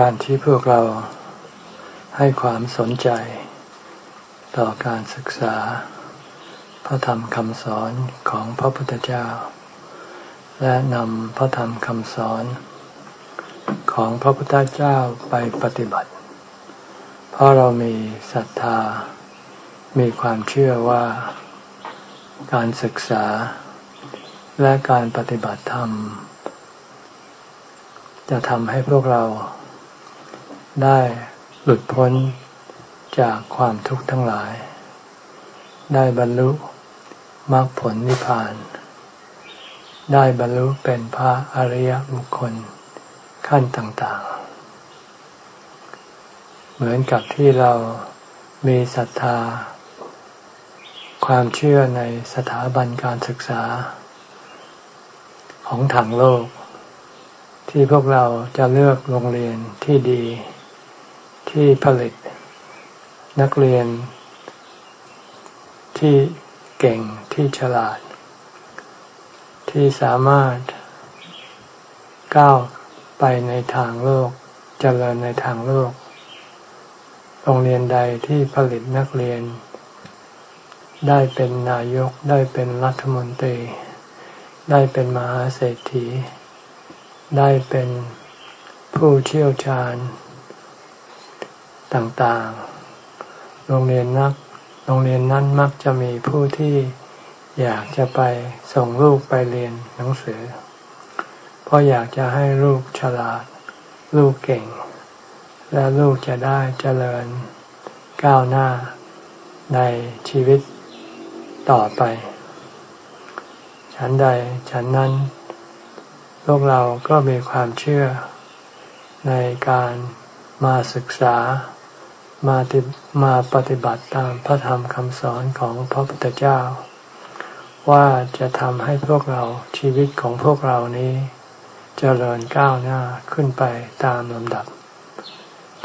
การที่พวกเราให้ความสนใจ ต่อการศึกษา พระธรรมคำสอนของพระพุทธเจ้า และนำพระธรรมคำสอนของพระพุทธเจ้าไปปฏิบัติ เพราะเรามีศรัทธา มีความเชื่อว่า การศึกษา และการปฏิบัติธรรม จะทำให้พวกเรา ได้หลุดพ้นจากความทุกข์ทั้งหลาย ได้บรรลุมรรคผลนิพพาน ได้บรรลุเป็นพระอริยบุคคลขั้นต่างๆ เหมือนกับที่เรามีศรัทธา ความเชื่อในสถาบันการศึกษา ของถังโลก ที่พวกเราจะเลือกโรงเรียนที่ดี ที่ผลิตนักเรียนที่เก่งที่ฉลาด ที่สามารถก้าวไปในทางโลกจเจริญในทางโลก โรงเรียนใดที่ผลิตนักเรียน ได้เป็นนายกได้เป็นรัฐมนตรี ได้เป็นมหาเศรษฐี ได้เป็นผู้เชี่ยวชาญ ต่างๆ โรงเรียนนัก โรงเรียนนั้นมักจะมีผู้ที่อยากจะไปส่งลูกไปเรียนหนังสือ เพราะอยากจะให้ลูกฉลาด ลูกเก่ง และลูกจะได้เจริญก้าวหน้าในชีวิตต่อไป ฉันใดฉันนั้น พวกเราก็มีความเชื่อในการมาศึกษา มามาปฏิบัติตามพระธรรมคำสอนของพระพุทธเจ้า ว่าจะทำให้พวกเราชีวิตของพวกเรานี้จเจริญก้าวหน้าขึ้นไปตามลำดับ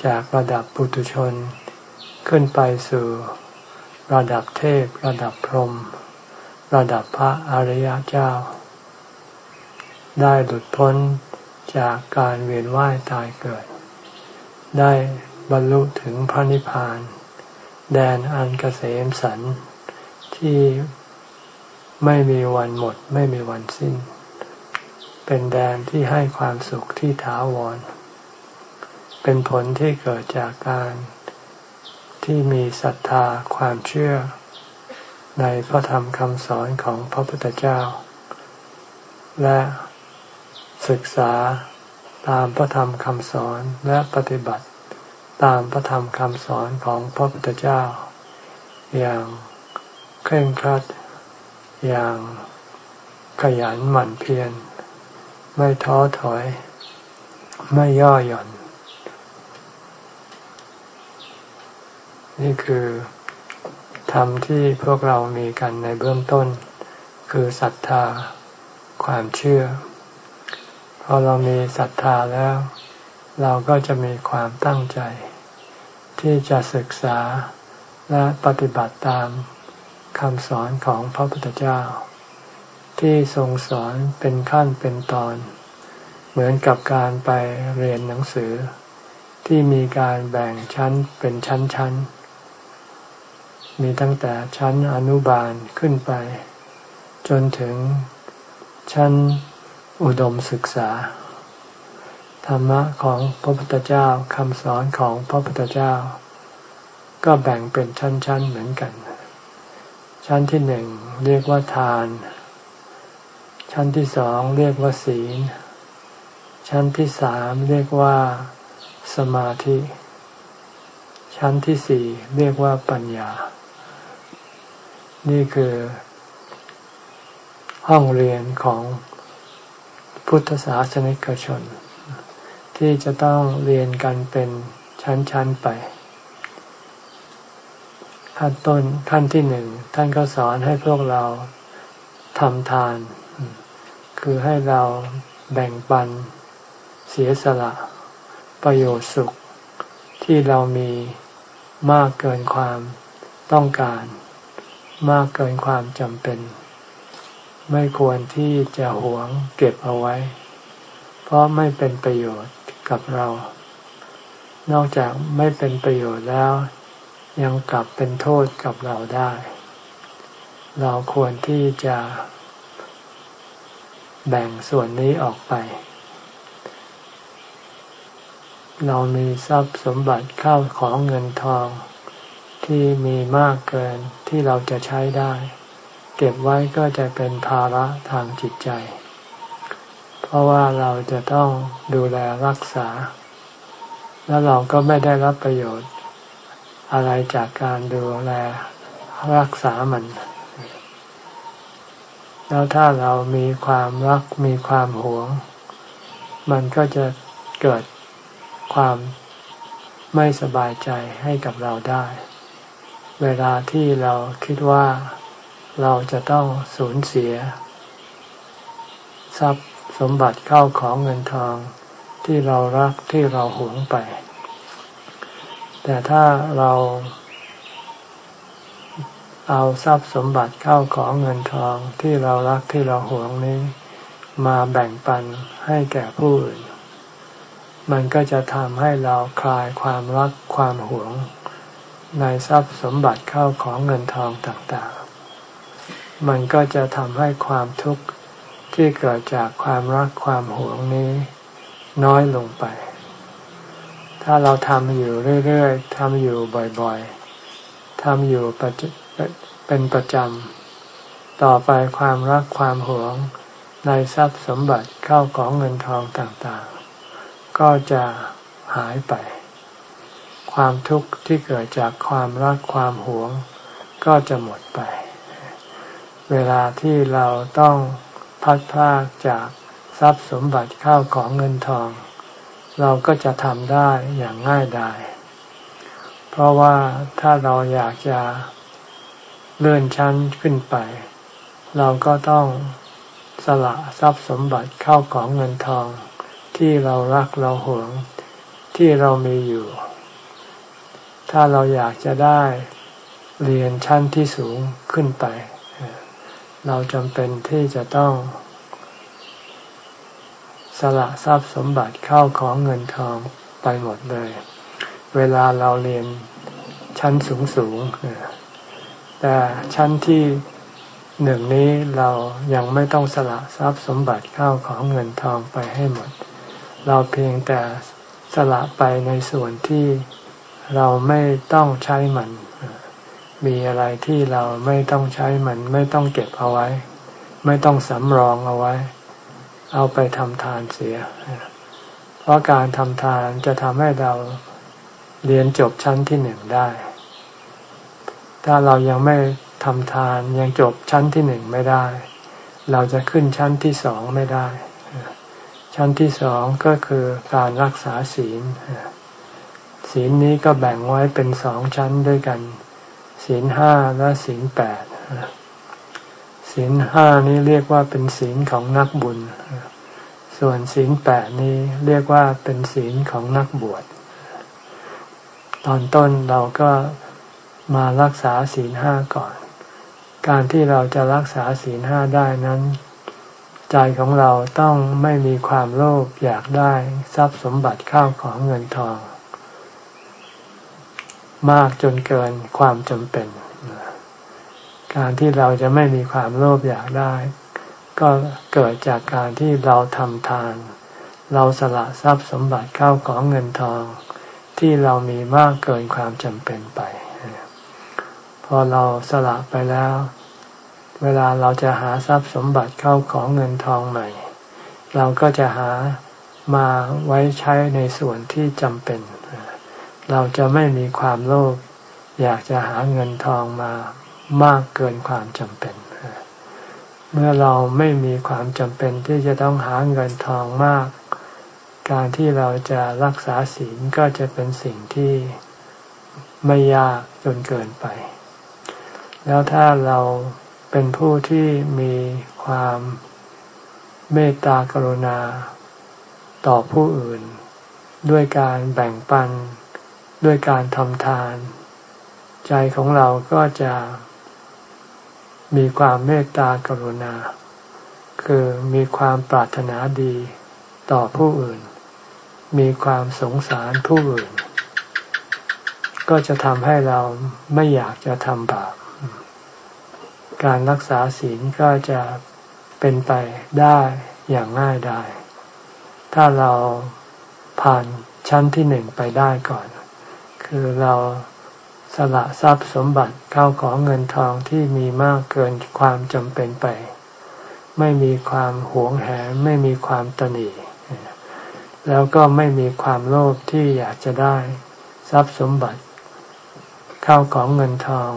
จากระดับปุถุชน ขึ้นไปสู่ระดับเทพ ระดับพรหมระดับพระอริยเจ้า ได้หลุดพ้นจากการเวียนว่ายตายเกิด ได้ บรรลุถึงพระนิพพาน แดนอันกเกษมสันที่ไม่มีวันหมดไม่มีวันสิ้น เป็นแดนที่ให้ความสุขที่ถาวร เป็นผลที่เกิดจากการที่มีศรัทธาความเชื่อ ในพระธรรมคำสอนของพระพุทธเจ้า และศึกษาตามพระธรรมคำสอนและปฏิบัติ ตามพระธรรมคำสอนของพระพุทธเจ้า อย่างเคร่งครัด อย่างขยันหมั่นเพียร ไม่ท้อถอย ไม่ย่อหย่อน นี่คือธรรมที่พวกเรามีกันในเบื้องต้น คือศรัทธา ความเชื่อ พอเรามีศรัทธาแล้ว เราก็จะมีความตั้งใจ ที่จะศึกษาและปฏิบัติตามคำสอนของพระพุทธเจ้า ที่ทรงสอนเป็นขั้นเป็นตอน เหมือนกับการไปเรียนหนังสือ ที่มีการแบ่งชั้นเป็นชั้นๆ มีตั้งแต่ชั้นอนุบาลขึ้นไป จนถึงชั้นอุดมศึกษา ธรรมะของพระพุทธเจ้าคำสอนของพระพุทธเจ้า ก็แบ่งเป็นชั้น ๆ เหมือนกัน ชั้นที่หนึ่งเรียกว่าทาน ชั้นที่สองเรียกว่าศีล ชั้นที่สามเรียกว่าสมาธิ ชั้นที่สี่เรียกว่าปัญญา นี่คือ ห้องเรียนของพุทธศาสนิกชน ที่จะต้องเรียนกันเป็นชั้นๆไปขั้นต้นขั้นที่หนึ่งท่านก็สอนให้พวกเราทำทาน คือให้เราแบ่งปันเสียสละ ประโยชน์สุข ที่เรามีมากเกินความต้องการ มากเกินความจำเป็น ไม่ควรที่จะหวงเก็บเอาไว้ เพราะไม่เป็นประโยชน์ กับเรา นอกจากไม่เป็นประโยชน์แล้ว ยังกลับเป็นโทษกับเราได้ เราควรที่จะแบ่งส่วนนี้ออกไป เรามีทรัพย์สมบัติเข้าของเงินทองที่มีมากเกินที่เราจะใช้ได้ เก็บไว้ก็จะเป็นภาระทางจิตใจ เพราะว่าเราจะต้องดูแลรักษา แล้วเราก็ไม่ได้รับประโยชน์อะไรจากการดูแลรักษามัน แล้วถ้าเรามีความรักมีความหวง มันก็จะเกิดความไม่สบายใจให้กับเราได้ เวลาที่เราคิดว่าเราจะต้องสูญเสีย ทรัพย์ สมบัติเข้าของเงินทองที่เรารักที่เราหวงไป แต่ถ้าเราเอาทรัพย์สมบัติเข้าของเงินทองที่เรารักที่เราหวงนี้ มาแบ่งปันให้แก่ผู้อื่น มันก็จะทำให้เราคลายความรักความหวง ในทรัพย์สมบัติเข้าของเงินทองต่างๆ มันก็จะทำให้ความทุกข์ ที่เกิดจากความรักความหวงนี้น้อยลงไป ถ้าเราทำอยู่เรื่อยๆทำอยู่บ่อยๆทำอยู่เป็นประจำ ต่อไปความรักความหวงในทรัพย์สมบัติเข้าของเงินทองต่างๆ ก็จะหายไป ความทุกข์ที่เกิดจากความรักความหวง ก็จะหมดไป เวลาที่เราต้อง พัดพลากจากทรัพย์สมบัติเข้าของเงินทอง เราก็จะทำได้อย่างง่ายดายเพราะว่าถ้าเราอยากจะเลื่อนชั้นขึ้นไป เราก็ต้องสละทรัพย์สมบัติเข้าของเงินทอง ที่เรารักเราหวงที่เรามีอยู่ ถ้าเราอยากจะได้เรียนชั้นที่สูงขึ้นไป เราจำเป็นที่จะต้อง สละทรัพย์สมบัติเข้าของเงินทองไปหมดเลย เวลาเราเรียนชั้นสูงสูงแต่ชั้นที่หนึ่งนี้เรายังไม่ต้องสละทรัพย์สมบัติเข้าของเงินทองไปให้หมด เราเพียงแต่สละไปในส่วนที่เราไม่ต้องใช้มัน มีอะไรที่เราไม่ต้องใช้มันไม่ต้องเก็บเอาไว้ ไม่ต้องสำรองเอาไว้ เอาไปทำทานเสีย เพราะการทำทานจะทำให้เราเรียนจบชั้นที่หนึ่งได้ ถ้าเรายังไม่ทำทานยังจบชั้นที่หนึ่งไม่ได้ เราจะขึ้นชั้นที่สองไม่ได้ ชั้นที่สองก็คือการรักษาศีล ศีลนี้ก็แบ่งไว้เป็นสองชั้นด้วยกัน ศีลห้าและศีลแปดศีลห้านี้เรียกว่าเป็นศีลของนักบุญ ส่วนศีลแปดนี้เรียกว่าเป็นศีลของนักบวช ตอนต้นเราก็มารักษาศีลห้าก่อน การที่เราจะรักษาศีลห้าได้นั้น ใจของเราต้องไม่มีความโลภอยากได้ทรัพย์สมบัติข้าวของเงินทอง มากจนเกินความจำเป็น การที่เราจะไม่มีความโลภอยากได้ ก็เกิดจากการที่เราทำทาน เราสละทรัพย์สมบัติเข้าของเงินทอง ที่เรามีมากเกินความจำเป็นไป พอเราสละไปแล้ว เวลาเราจะหาทรัพย์สมบัติเข้าของเงินทองใหม่ เราก็จะหามาไว้ใช้ในส่วนที่จำเป็น เราจะไม่มีความโลภอยากจะหาเงินทองมามากเกินความจำเป็น เมื่อเราไม่มีความจำเป็นที่จะต้องหาเงินทองมาก การที่เราจะรักษาศีลก็จะเป็นสิ่งที่ไม่ยากจนเกินไป แล้วถ้าเราเป็นผู้ที่มีความเมตตากรุณาต่อผู้อื่น ด้วยการแบ่งปัน ด้วยการทำทาน ใจของเราก็จะมีความเมตตากรุณา คือมีความปรารถนาดีต่อผู้อื่น มีความสงสารผู้อื่น ก็จะทำให้เราไม่อยากจะทำบาป การรักษาศีลก็จะเป็นไปได้อย่างง่ายได้ถ้าเราผ่านชั้นที่หนึ่งไปได้ก่อน คือเราสละทรัพย์สมบัติเข้าของเงินทองที่มีมากเกินความจำเป็นไป ไม่มีความหวงแหนไม่มีความตนีแล้วก็ไม่มีความโลภที่อยากจะได้ทรัพย์สมบัติ เข้าของเงินทอง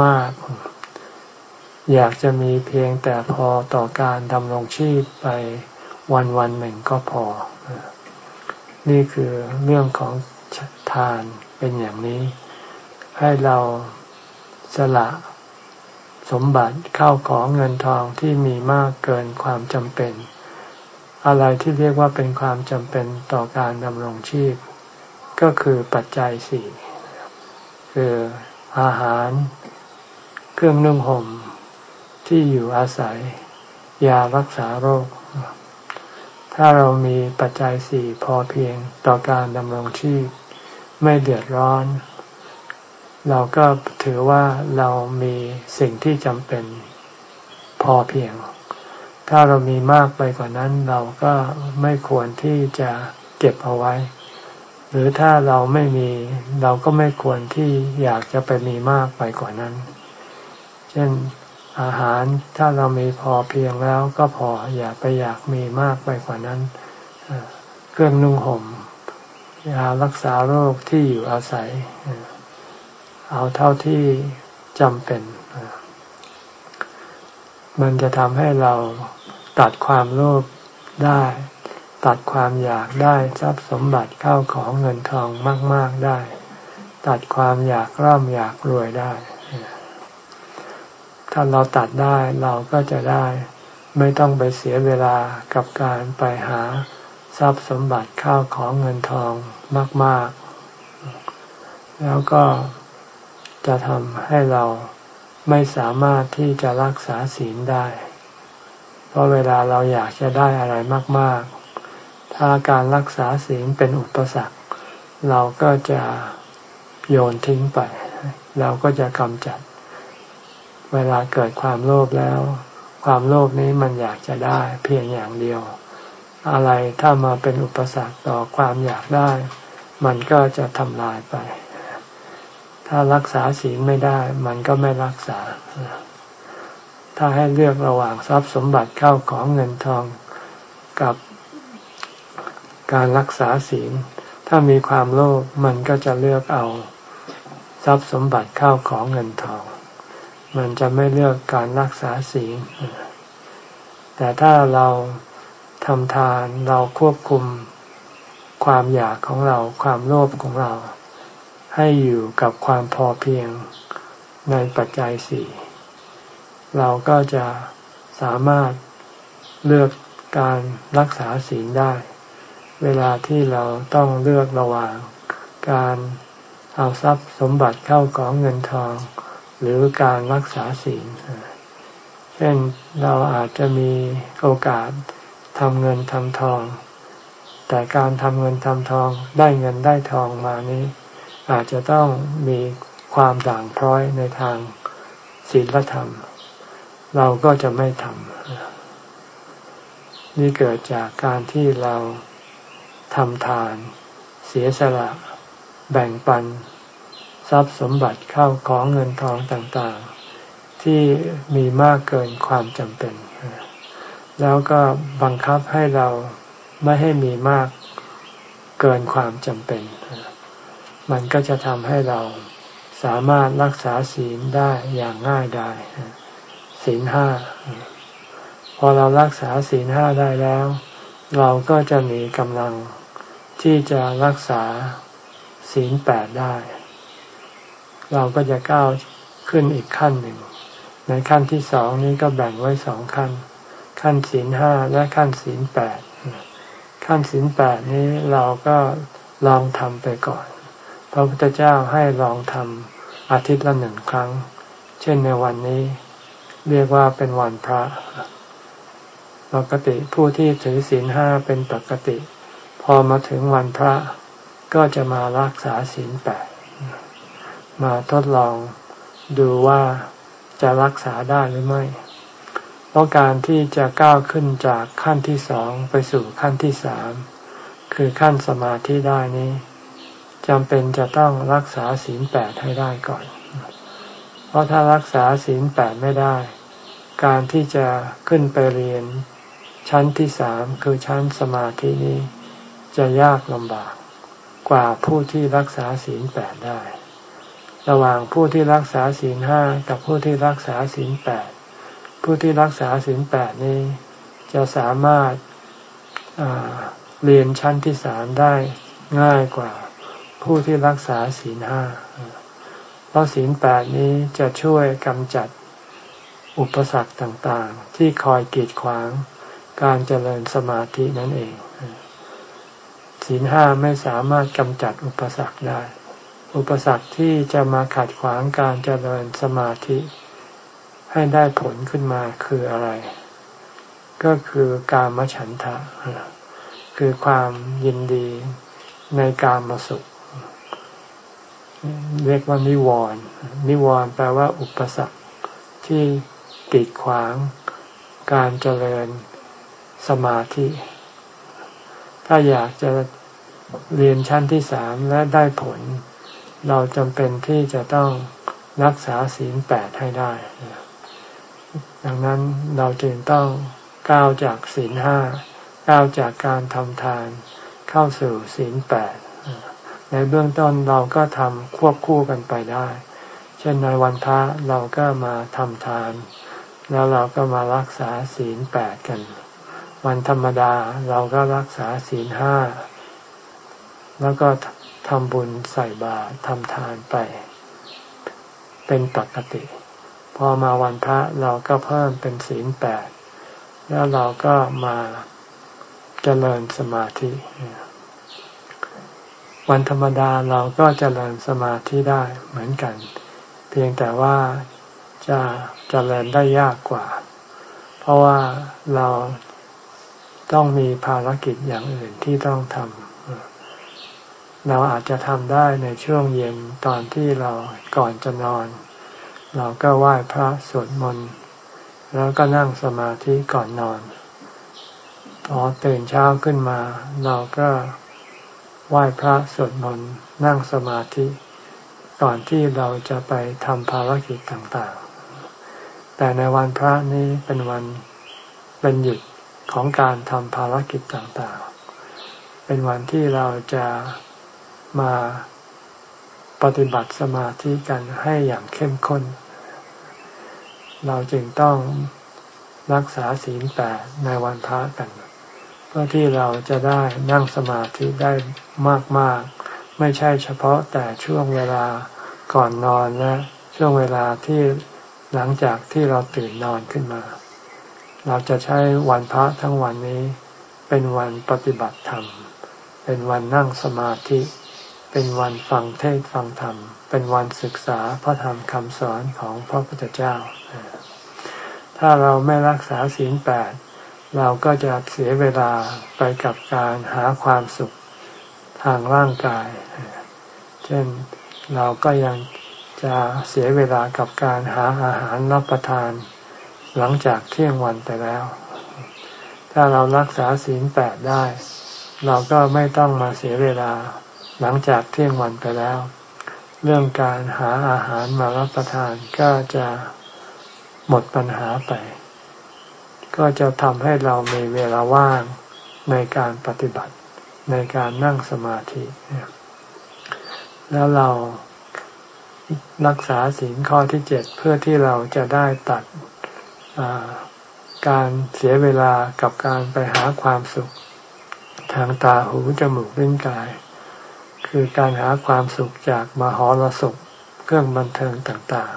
มากๆ อยากจะมีเพียงแต่พอต่อการดำรงชีพไปวันวันหนึ่งก็พอ นี่คือเรื่องของ ทานเป็นอย่างนี้ ให้เราสละสมบัติเข้าของเงินทองที่มีมากเกินความจำเป็น อะไรที่เรียกว่าเป็นความจำเป็นต่อการดำรงชีพ ก็คือปัจจัยสี่คืออาหาร เครื่องนึ่งห่มที่อยู่อาศัย ยารักษาโรค ถ้าเรามีปัจจัยสี่พอเพียงต่อการดำรงชีพ ไม่เดือดร้อน เราก็ถือว่าเรามีสิ่งที่จำเป็นพอเพียง ถ้าเรามีมากไปกว่านั้น เราก็ไม่ควรที่จะเก็บเอาไว้ หรือถ้าเราไม่มีเราก็ไม่ควรที่อยากจะไปมีมากไปกว่านั้น เช่นอาหารถ้าเรามีพอเพียงแล้วก็พออย่าไปอยากมีมากไปกว่านั้น เครื่องนุ่งห่ม ยารักษาโรคที่อยู่อาศัย เอาเท่าที่จำเป็น มันจะทำให้เราตัดความโลภได้ ตัดความอยากได้ทรัพย์สมบัติเข้าของเงินทองมาก ๆได้ ตัดความอยากร่ำอยากรวยได้ ถ้าเราตัดได้เราก็จะได้ ไม่ต้องไปเสียเวลากับการไปหา ทรัพย์สมบัติข้าวของเงินทองมาก ๆ แล้วก็จะทำให้เราไม่สามารถที่จะรักษาศีลได้ เพราะเวลาเราอยากจะได้อะไรมาก ๆ ถ้าการรักษาศีลเป็นอุปสรรค เราก็จะโยนทิ้งไป เราก็จะกำจัด เวลาเกิดความโลภแล้ว ความโลภนี้มันอยากจะได้เพียงอย่างเดียว อะไรถ้ามาเป็นอุปสรรคต่อความอยากได้ มันก็จะทำลายไป ถ้ารักษาศีลไม่ได้ มันก็ไม่รักษา ถ้าให้เลือกระหว่างทรัพย์สมบัติเข้าของเงินทองกับการรักษาศีล ถ้ามีความโลภมันก็จะเลือกเอาทรัพย์สมบัติเข้าของเงินทอง มันจะไม่เลือกการรักษาศีลแต่ถ้าเรา ทำทานเราควบคุมความอยากของเราความโลภของเรา ให้อยู่กับความพอเพียงในปัจจัยสี่เราก็จะสามารถเลือกการรักษาศีลได้ เวลาที่เราต้องเลือกระหว่างการเอาทรัพย์สมบัติเข้าของเงินทอง หรือการรักษาศีลเช่นเราอาจจะมีโอกาส ทำเงินทำทอง แต่การทำเงินทำทองได้เงินได้ทองมานี้ อาจจะต้องมีความด่างพร้อยในทางศีลธรรม เราก็จะไม่ทำนี่เกิดจากการที่เราทำทาน เสียสละ แบ่งปัน ทรัพย์สมบัติเข้าของเงินทองต่างๆ ที่มีมากเกินความจำเป็น แล้วก็บังคับให้เราไม่ให้มีมากเกินความจำเป็น มันก็จะทำให้เราสามารถรักษาศีลได้อย่างง่ายได้ศีลห้า พอเรารักษาศีลห้าได้แล้ว เราก็จะมีกำลังที่จะรักษาศีลแปดได้ เราก็จะก้าวขึ้นอีกขั้นหนึ่ง ในขั้นที่สองนี้ก็แบ่งไว้สองขั้น ขั้นศีลห้าและขั้นศีลแปดขั้นศีลแปดนี้เราก็ลองทำไปก่อน พระพุทธเจ้าให้ลองทำอาทิตย์ละหนึ่งครั้ง เช่นในวันนี้ เรียกว่าเป็นวันพระ ปกติผู้ที่ถือศีลห้าเป็นปกติ พอมาถึงวันพระ ก็จะมารักษาศีลแปดมาทดลองดูว่าจะรักษาได้หรือไม่ เพราะการที่จะก้าวขึ้นจากขั้นที่สองไปสู่ขั้นที่สามคือขั้นสมาธิได้นี้จำเป็นจะต้องรักษาศีลแปดให้ได้ก่อน เพราะถ้ารักษาศีลแปดไม่ได้ การที่จะขึ้นไปเรียนชั้นที่สามคือชั้นสมาธินี้ จะยากลำบากกว่าผู้ที่รักษาศีลแปดได้ ระหว่างผู้ที่รักษาศีลห้ากับผู้ที่รักษาศีลแปด ผู้ที่รักษาศีลแปดนี้ จะสามารถเรียนชั้นที่สามได้ง่ายกว่าผู้ที่รักษาศีลห้า เพราะศีลแปดนี้จะช่วยกำจัดอุปสรรคต่างๆ ที่คอยกีดขวางการเจริญสมาธินั่นเอง ศีลห้าไม่สามารถกำจัดอุปสรรคได้ อุปสรรคที่จะมาขัดขวางการเจริญสมาธิ ให้ได้ผลขึ้นมาคืออะไร ก็คือการมฉันทะ คือความยินดีในการมาสุข เรียกว่านิวรณ์นิวรณ์แปลว่าอุปสรรคที่กีดขวาง การเจริญสมาธิ ถ้าอยากจะเรียนชั้นที่สามและได้ผล เราจำเป็นที่จะต้องรักษาศีลแปดให้ได้ ดังนั้นเราจึงต้องก้าวจากศีลห้าก้าวจากการทำทาน เข้าสู่ศีลแปดในเบื้องต้นเราก็ทำควบคู่กันไปได้ เช่นในวันพระเราก็มาทำทาน แล้วเราก็มารักษาศีลแปดกัน วันธรรมดาเราก็รักษาศีลห้าแล้วก็ทำบุญใส่บาตรทำทานไป เป็นปกติ พอมาวันพระเราก็เพิ่มเป็นศีลแปดแล้วเราก็มาเจริญสมาธิ วันธรรมดาเราก็เจริญสมาธิได้เหมือนกัน เพียงแต่ว่าจะจะเจริญได้ยากกว่า เพราะว่าเราต้องมีภารกิจอย่างอื่นที่ต้องทำเราอาจจะทำได้ในช่วงเย็นตอนที่เราก่อนจะนอน เราก็ไหว้พระสวดมนต์แล้วก็นั่งสมาธิก่อนนอน พอตื่นเช้าขึ้นมา เราก็ไหว้พระสวดมนต์นั่งสมาธิ ก่อนที่เราจะไปทำภารกิจต่างๆ แต่ในวันพระนี้เป็นวันเป็นหยุดของการทำภารกิจต่างๆ เป็นวันที่เราจะมาปฏิบัติสมาธิกันให้อย่างเข้มข้น เราจึงต้องรักษาศีลแปดในวันพระกัน เพื่อที่เราจะได้นั่งสมาธิได้มากๆ ไม่ใช่เฉพาะแต่ช่วงเวลาก่อนนอนและช่วงเวลาที่หลังจากที่เราตื่นนอนขึ้นมา เราจะใช้วันพระทั้งวันนี้ เป็นวันปฏิบัติธรรม เป็นวันนั่งสมาธิ เป็นวันฟังเทศฟังธรรม เป็นวันศึกษาพระธรรมคำสอนของพระพุทธเจ้า ถ้าเราไม่รักษาศีลแปดเราก็จะเสียเวลาไปกับการหาความสุขทางร่างกาย เช่นเราก็ยังจะเสียเวลากับการหาอาหารรับประทาน หลังจากเที่ยงวันไปแล้ว ถ้าเรารักษาศีลแปดได้ เราก็ไม่ต้องมาเสียเวลาหลังจากเที่ยงวันไปแล้ว เรื่องการหาอาหารมารับประทานก็จะหมดปัญหาไป ก็จะทำให้เรามีเวลาว่างในการปฏิบัติในการนั่งสมาธิ แล้วเรารักษาศีลข้อที่เจ็ดเพื่อที่เราจะได้ตัดการเสียเวลากับการไปหาความสุข ทางตาหูจมูกลิ้นกาย คือการหาความสุขจากมหรสพเครื่องบันเทิงต่าง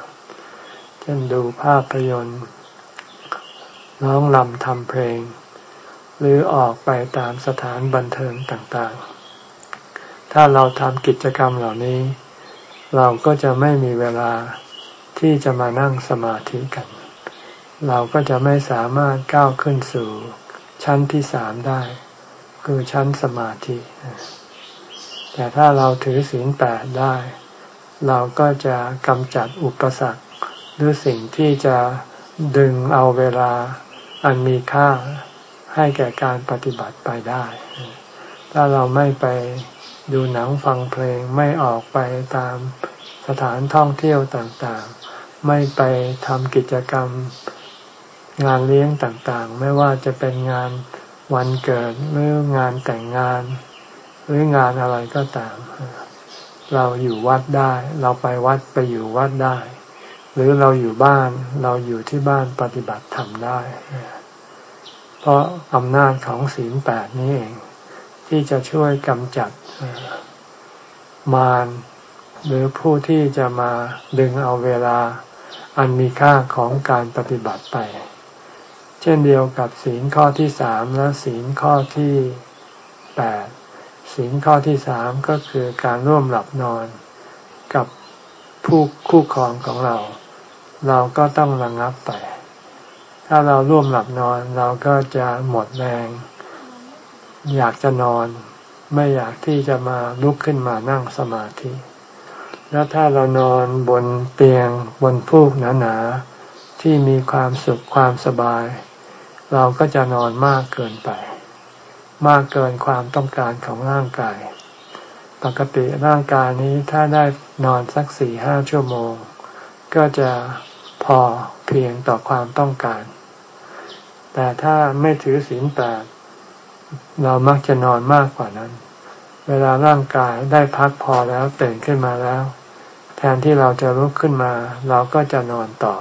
ๆ เช่นดูภาพยนตร์ร้องลำทำเพลง หรือออกไปตามสถานบันเทิงต่างๆ ถ้าเราทำกิจกรรมเหล่านี้ เราก็จะไม่มีเวลาที่จะมานั่งสมาธิกัน เราก็จะไม่สามารถก้าวขึ้นสู่ชั้นที่สามได้ คือชั้นสมาธิ แต่ถ้าเราถือศีลแปดได้ เราก็จะกำจัดอุปสรรค หรือสิ่งที่จะดึงเอาเวลาอันมีค่าให้แก่การปฏิบัติไปได้ ถ้าเราไม่ไปดูหนังฟังเพลงไม่ออกไปตามสถานท่องเที่ยวต่างๆ ไม่ไปทำกิจกรรมงานเลี้ยงต่างๆ ไม่ว่าจะเป็นงานวันเกิดหรืองานแต่งงาน หรืองานอะไรก็ตาม เราอยู่วัดได้ เราไปวัดไปอยู่วัดได้ หรือเราอยู่บ้านเราอยู่ที่บ้านปฏิบัติธรรมได้ เพราะอำนาจของศีลแปดนี้เอง ที่จะช่วยกำจัดมารหรือผู้ที่จะมาดึงเอาเวลาอันมีค่าของการปฏิบัติไป เช่นเดียวกับศีลข้อที่สามและศีลข้อที่แปด ศีลข้อที่สามก็คือการร่วมหลับนอนกับผู้คู่ครองของเรา เราก็ต้องระงับไป ถ้าเราร่วมหลับนอนเราก็จะหมดแรง อยากจะนอน ไม่อยากที่จะมาลุกขึ้นมานั่งสมาธิ แล้วถ้าเรานอนบนเตียงบนฟูกหนาๆที่มีความสุขความสบาย เราก็จะนอนมากเกินไป มากเกินความต้องการของร่างกาย ปกติร่างกายนี้ถ้าได้นอนสักสี่ห้าชั่วโมง ก็จะพอเพียงต่อความต้องการ แต่ถ้าไม่ถือศีลแปดเรามักจะนอนมากกว่านั้น เวลาร่างกายได้พักพอแล้วตื่นขึ้นมาแล้ว แทนที่เราจะลุกขึ้นมา เราก็จะนอนต่อ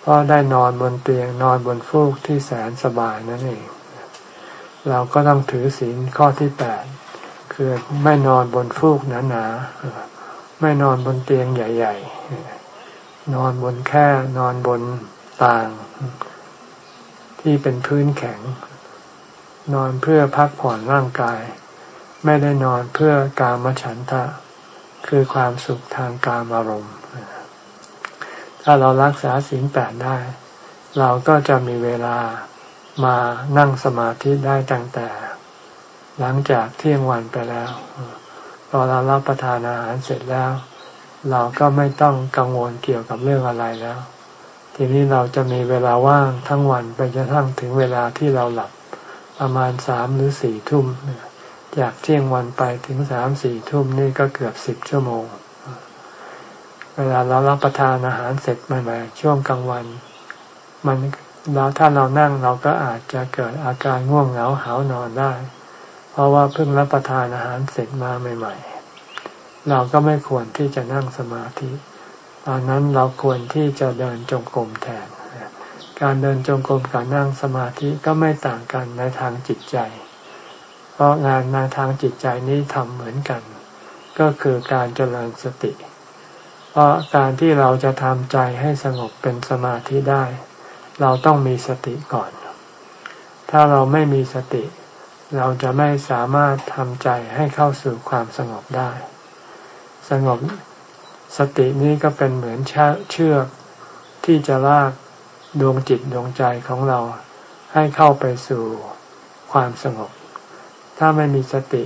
เพราะได้นอนบนเตียงนอนบนฟูกที่แสนสบายนั่นเอง เราก็ต้องถือศีลข้อที่แปดคือไม่นอนบนฟูกหนาๆไม่นอนบนเตียงใหญ่ ๆ นอนบนแค่นอนบนต่าง ที่เป็นพื้นแข็ง นอนเพื่อพักผ่อนร่างกาย ไม่ได้นอนเพื่อกามฉันทะ คือความสุขทางกามอารมณ์ถ้าเรารักษาศีลแปดได้ เราก็จะมีเวลา มานั่งสมาธิได้ตั้งแต่ หลังจากเที่ยงวันไปแล้วพอเรารับประทานอาหารเสร็จแล้ว เราก็ไม่ต้องกังวลเกี่ยวกับเรื่องอะไรแล้ว ทีนี้เราจะมีเวลาว่างทั้งวันไปจนทั้งถึงเวลาที่เราหลับประมาณสามหรือสี่ทุ่มจากเที่ยงวันไปถึงสามสี่ทุ่มนี่ก็เกือบสิบชั่วโมง เวลาเรารับประทานอาหารเสร็จใหม่ๆช่วงกลางวัน มัน เราถ้าเรานั่งเราก็อาจจะเกิดอาการง่วงเหงาหานอนได้ เพราะว่าเพิ่งรับประทานอาหารเสร็จมาใหม่ ๆ เราก็ไม่ควรที่จะนั่งสมาธิตอนนั้นเราควรที่จะเดินจงกรมแทน การเดินจงกรมกับนั่งสมาธิก็ไม่ต่างกันในทางจิตใจ เพราะงานในทางจิตใจนี้ทำเหมือนกัน ก็คือการเจริญสติ เพราะการที่เราจะทำใจให้สงบเป็นสมาธิได้ เราต้องมีสติก่อน ถ้าเราไม่มีสติ เราจะไม่สามารถทำใจให้เข้าสู่ความสงบได้ สงบสตินี้ก็เป็นเหมือนเชือกที่จะลากดวงจิตดวงใจของเราให้เข้าไปสู่ความสงบ ถ้าไม่มีสติ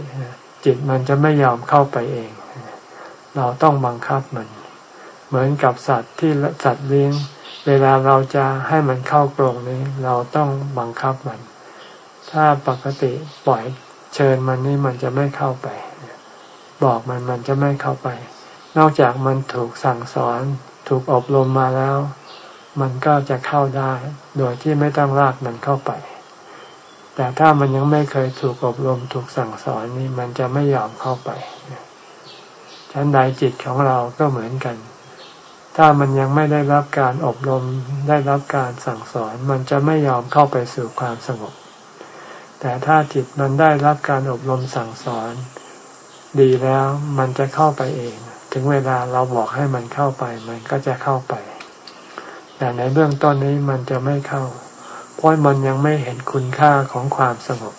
จิตมันจะไม่ยอมเข้าไปเอง เราต้องบังคับมัน เหมือนกับสัตว์ที่สัตว์เลี้ยง เวลาเราจะให้มันเข้ากรงนี้ เราต้องบังคับมัน ถ้าปกติปล่อยเชิญมันนี่มันจะไม่เข้าไป บอกมันมันจะไม่เข้าไป นอกจากมันถูกสั่งสอน ถูกอบรมมาแล้ว มันก็จะเข้าได้ โดยที่ไม่ต้องลากมันเข้าไป แต่ถ้ามันยังไม่เคยถูกอบรมถูกสั่งสอนนี่มันจะไม่ยอมเข้าไปชั้นใดจิตของเราก็เหมือนกัน ถ้ามันยังไม่ได้รับการอบรมได้รับการสั่งสอน มันจะไม่ยอมเข้าไปสู่ความสงบ แต่ถ้าจิตมันได้รับการอบรมสั่งสอน ดีแล้วมันจะเข้าไปเอง ถึงเวลาเราบอกให้มันเข้าไป มันก็จะเข้าไป แต่ในเบื้องต้นนี้มันจะไม่เข้า เพราะมันยังไม่เห็นคุณค่าของความสงบ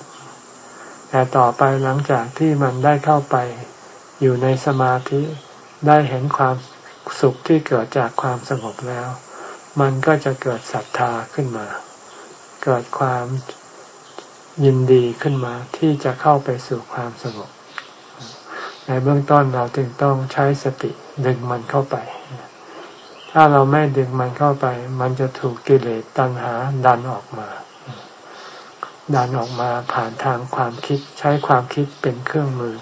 แต่ต่อไปหลังจากที่มันได้เข้าไป อยู่ในสมาธิได้เห็นความ สุขที่เกิดจากความสงบแล้ว มันก็จะเกิดศรัทธาขึ้นมา เกิดความยินดีขึ้นมาที่จะเข้าไปสู่ความสงบ ในเบื้องต้นเราจึงต้องใช้สติดึงมันเข้าไป ถ้าเราไม่ดึงมันเข้าไป มันจะถูกกิเลสตัณหาดันออกมา ดันออกมาผ่านทางความคิดใช้ความคิดเป็นเครื่องมือ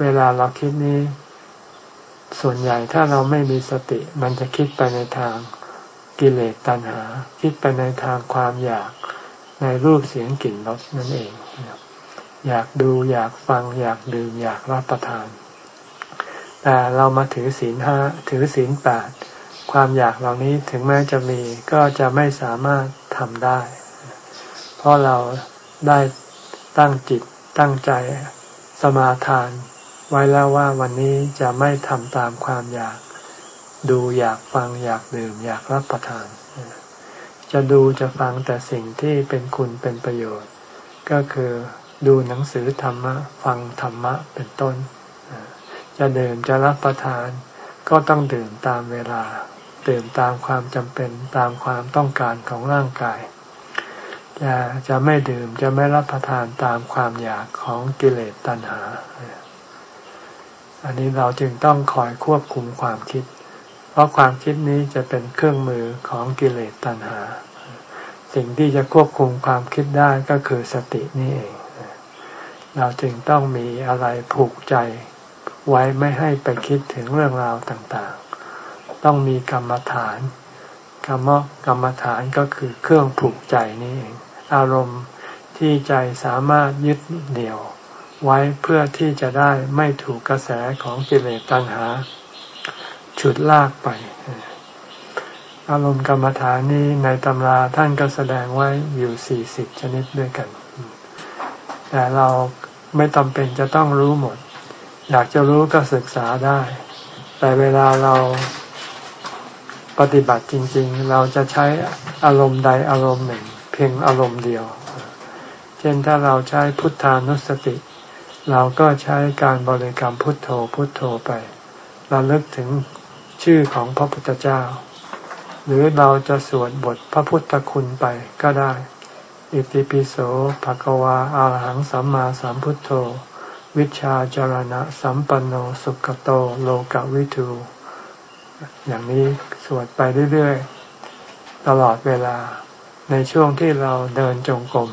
เวลาเราคิดนี้ ส่วนใหญ่ถ้าเราไม่มีสติ มันจะคิดไปในทางกิเลสตัณหา คิดไปในทางความอยากในรูปเสียงกลิ่นรสนั่นเอง อยากดูอยากฟังอยากดื่มอยากรับประทาน แต่เรามาถือศีลห้าถือศีลแปดความอยากเหล่านี้ถึงแม้จะมีก็จะไม่สามารถทำได้ เพราะเราได้ตั้งจิตตั้งใจสมาทาน ไว้แล้วว่าวันนี้จะไม่ทำตามความอยาก ดูอยากฟังอยากดื่มอยากรับประทาน จะดูจะฟังแต่สิ่งที่เป็นคุณเป็นประโยชน์ ก็คือดูหนังสือธรรมะ ฟังธรรมะเป็นต้น จะดื่มจะรับประทาน ก็ต้องดื่มตามเวลา ดื่มตามความจำเป็นตามความต้องการของร่างกาย จะจะไม่ดื่มจะไม่รับประทานตามความอยากของกิเลสตัณหา อันนี้เราจึงต้องคอยควบคุมความคิด เพราะความคิดนี้จะเป็นเครื่องมือของกิเลสตัณหา สิ่งที่จะควบคุมความคิดได้ก็คือสตินี่เอง เราจึงต้องมีอะไรผูกใจไว้ไม่ให้ไปคิดถึงเรื่องราวต่างๆ ต้องมีกรรมฐานกรรมกรรมฐานก็คือเครื่องผูกใจนี่เอง อารมณ์ที่ใจสามารถยึดเหนี่ยว ไว้เพื่อที่จะได้ไม่ถูกกระแสของกิเลสตัณหา ฉุดลากไป อารมณ์กรรมฐานนี้ในตำราท่านก็แสดงไว้อยู่สี่สิบชนิดด้วยกัน แต่เราไม่จำเป็นจะต้องรู้หมด อยากจะรู้ก็ศึกษาได้ แต่เวลาเราปฏิบัติจริง ๆ เราจะใช้อารมณ์ใดอารมณ์หนึ่ง เพียงอารมณ์เดียว เช่นถ้าเราใช้พุทธานุสติ เราก็ใช้การบริกรรมพุทโธพุทโธไปเราเลิกถึงชื่อของพระพุทธเจ้า หรือเราจะสวดบทพระพุทธคุณไปก็ได้ อิติปิโสภะกวาอาหังสัมมาสัมพุทโธ วิชาจารณะสัมปันโนสุขโตโลกวิทูอย่างนี้สวดไปเรื่อยๆ ตลอดเวลาในช่วงที่เราเดินจงกรม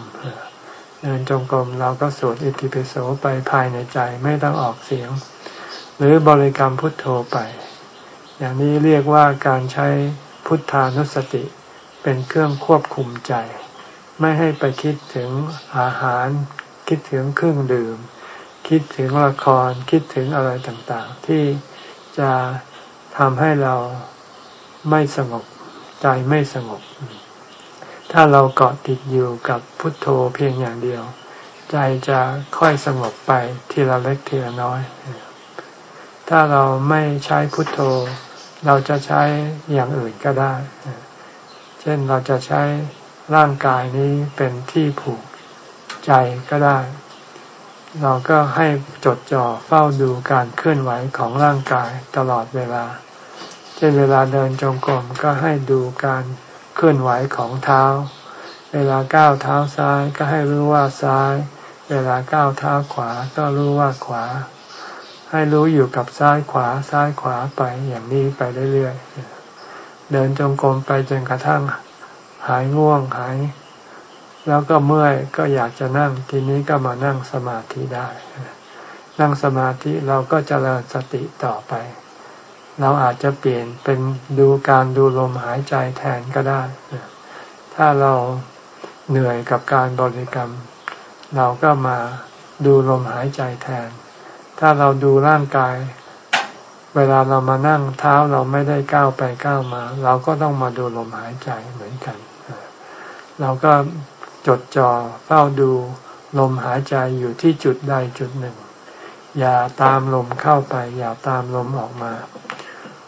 ดินจงกรมเราก็สวดอิติปิโสไปภายในใจไม่ต้องออกเสียง หรือบริกรรมพุทโธไป อย่างนี้เรียกว่าการใช้พุทธานุสติเป็นเครื่องควบคุมใจ ไม่ให้ไปคิดถึงอาหาร คิดถึงเครื่องดื่ม คิดถึงละครคิดถึงอะไรต่างๆ ที่จะทำให้เราไม่สงบใจไม่สงบ ถ้าเราเกาะติดอยู่กับพุทโธเพียงอย่างเดียว ใจจะค่อยสงบไปทีละเล็กทีละน้อย ถ้าเราไม่ใช้พุทโธ เราจะใช้อย่างอื่นก็ได้ เช่นเราจะใช้ร่างกายนี้เป็นที่ผูกใจก็ได้ เราก็ให้จดจ่อเฝ้าดูการเคลื่อนไหวของร่างกายตลอดเวลา เช่นเวลาเดินจงกรมก็ให้ดูการ เคลื่อนไหวของเท้า เวลาก้าวเท้าซ้ายก็ให้รู้ว่าซ้าย เวลาก้าวเท้าขวาก็รู้ว่าขวา ให้รู้อยู่กับซ้ายขวาซ้ายขวาไปอย่างนี้ไปเรื่อยๆ เดินจงกรมไปจนกระทั่งหายง่วงหาย แล้วก็เมื่อยก็อยากจะนั่งทีนี้ก็มานั่งสมาธิได้ นั่งสมาธิเราก็จเจริญสติต่อไป เราอาจจะเปลี่ยนเป็นดูการดูลมหายใจแทนก็ได้ ถ้าเราเหนื่อยกับการบริกรรม เราก็มาดูลมหายใจแทน ถ้าเราดูร่างกาย เวลาเรามานั่งเท้าเราไม่ได้ก้าวไปก้าวมา เราก็ต้องมาดูลมหายใจเหมือนกัน เราก็จดจ่อเฝ้าดูลมหายใจอยู่ที่จุดใดจุดหนึ่ง อย่าตามลมเข้าไป อย่าตามลมออกมา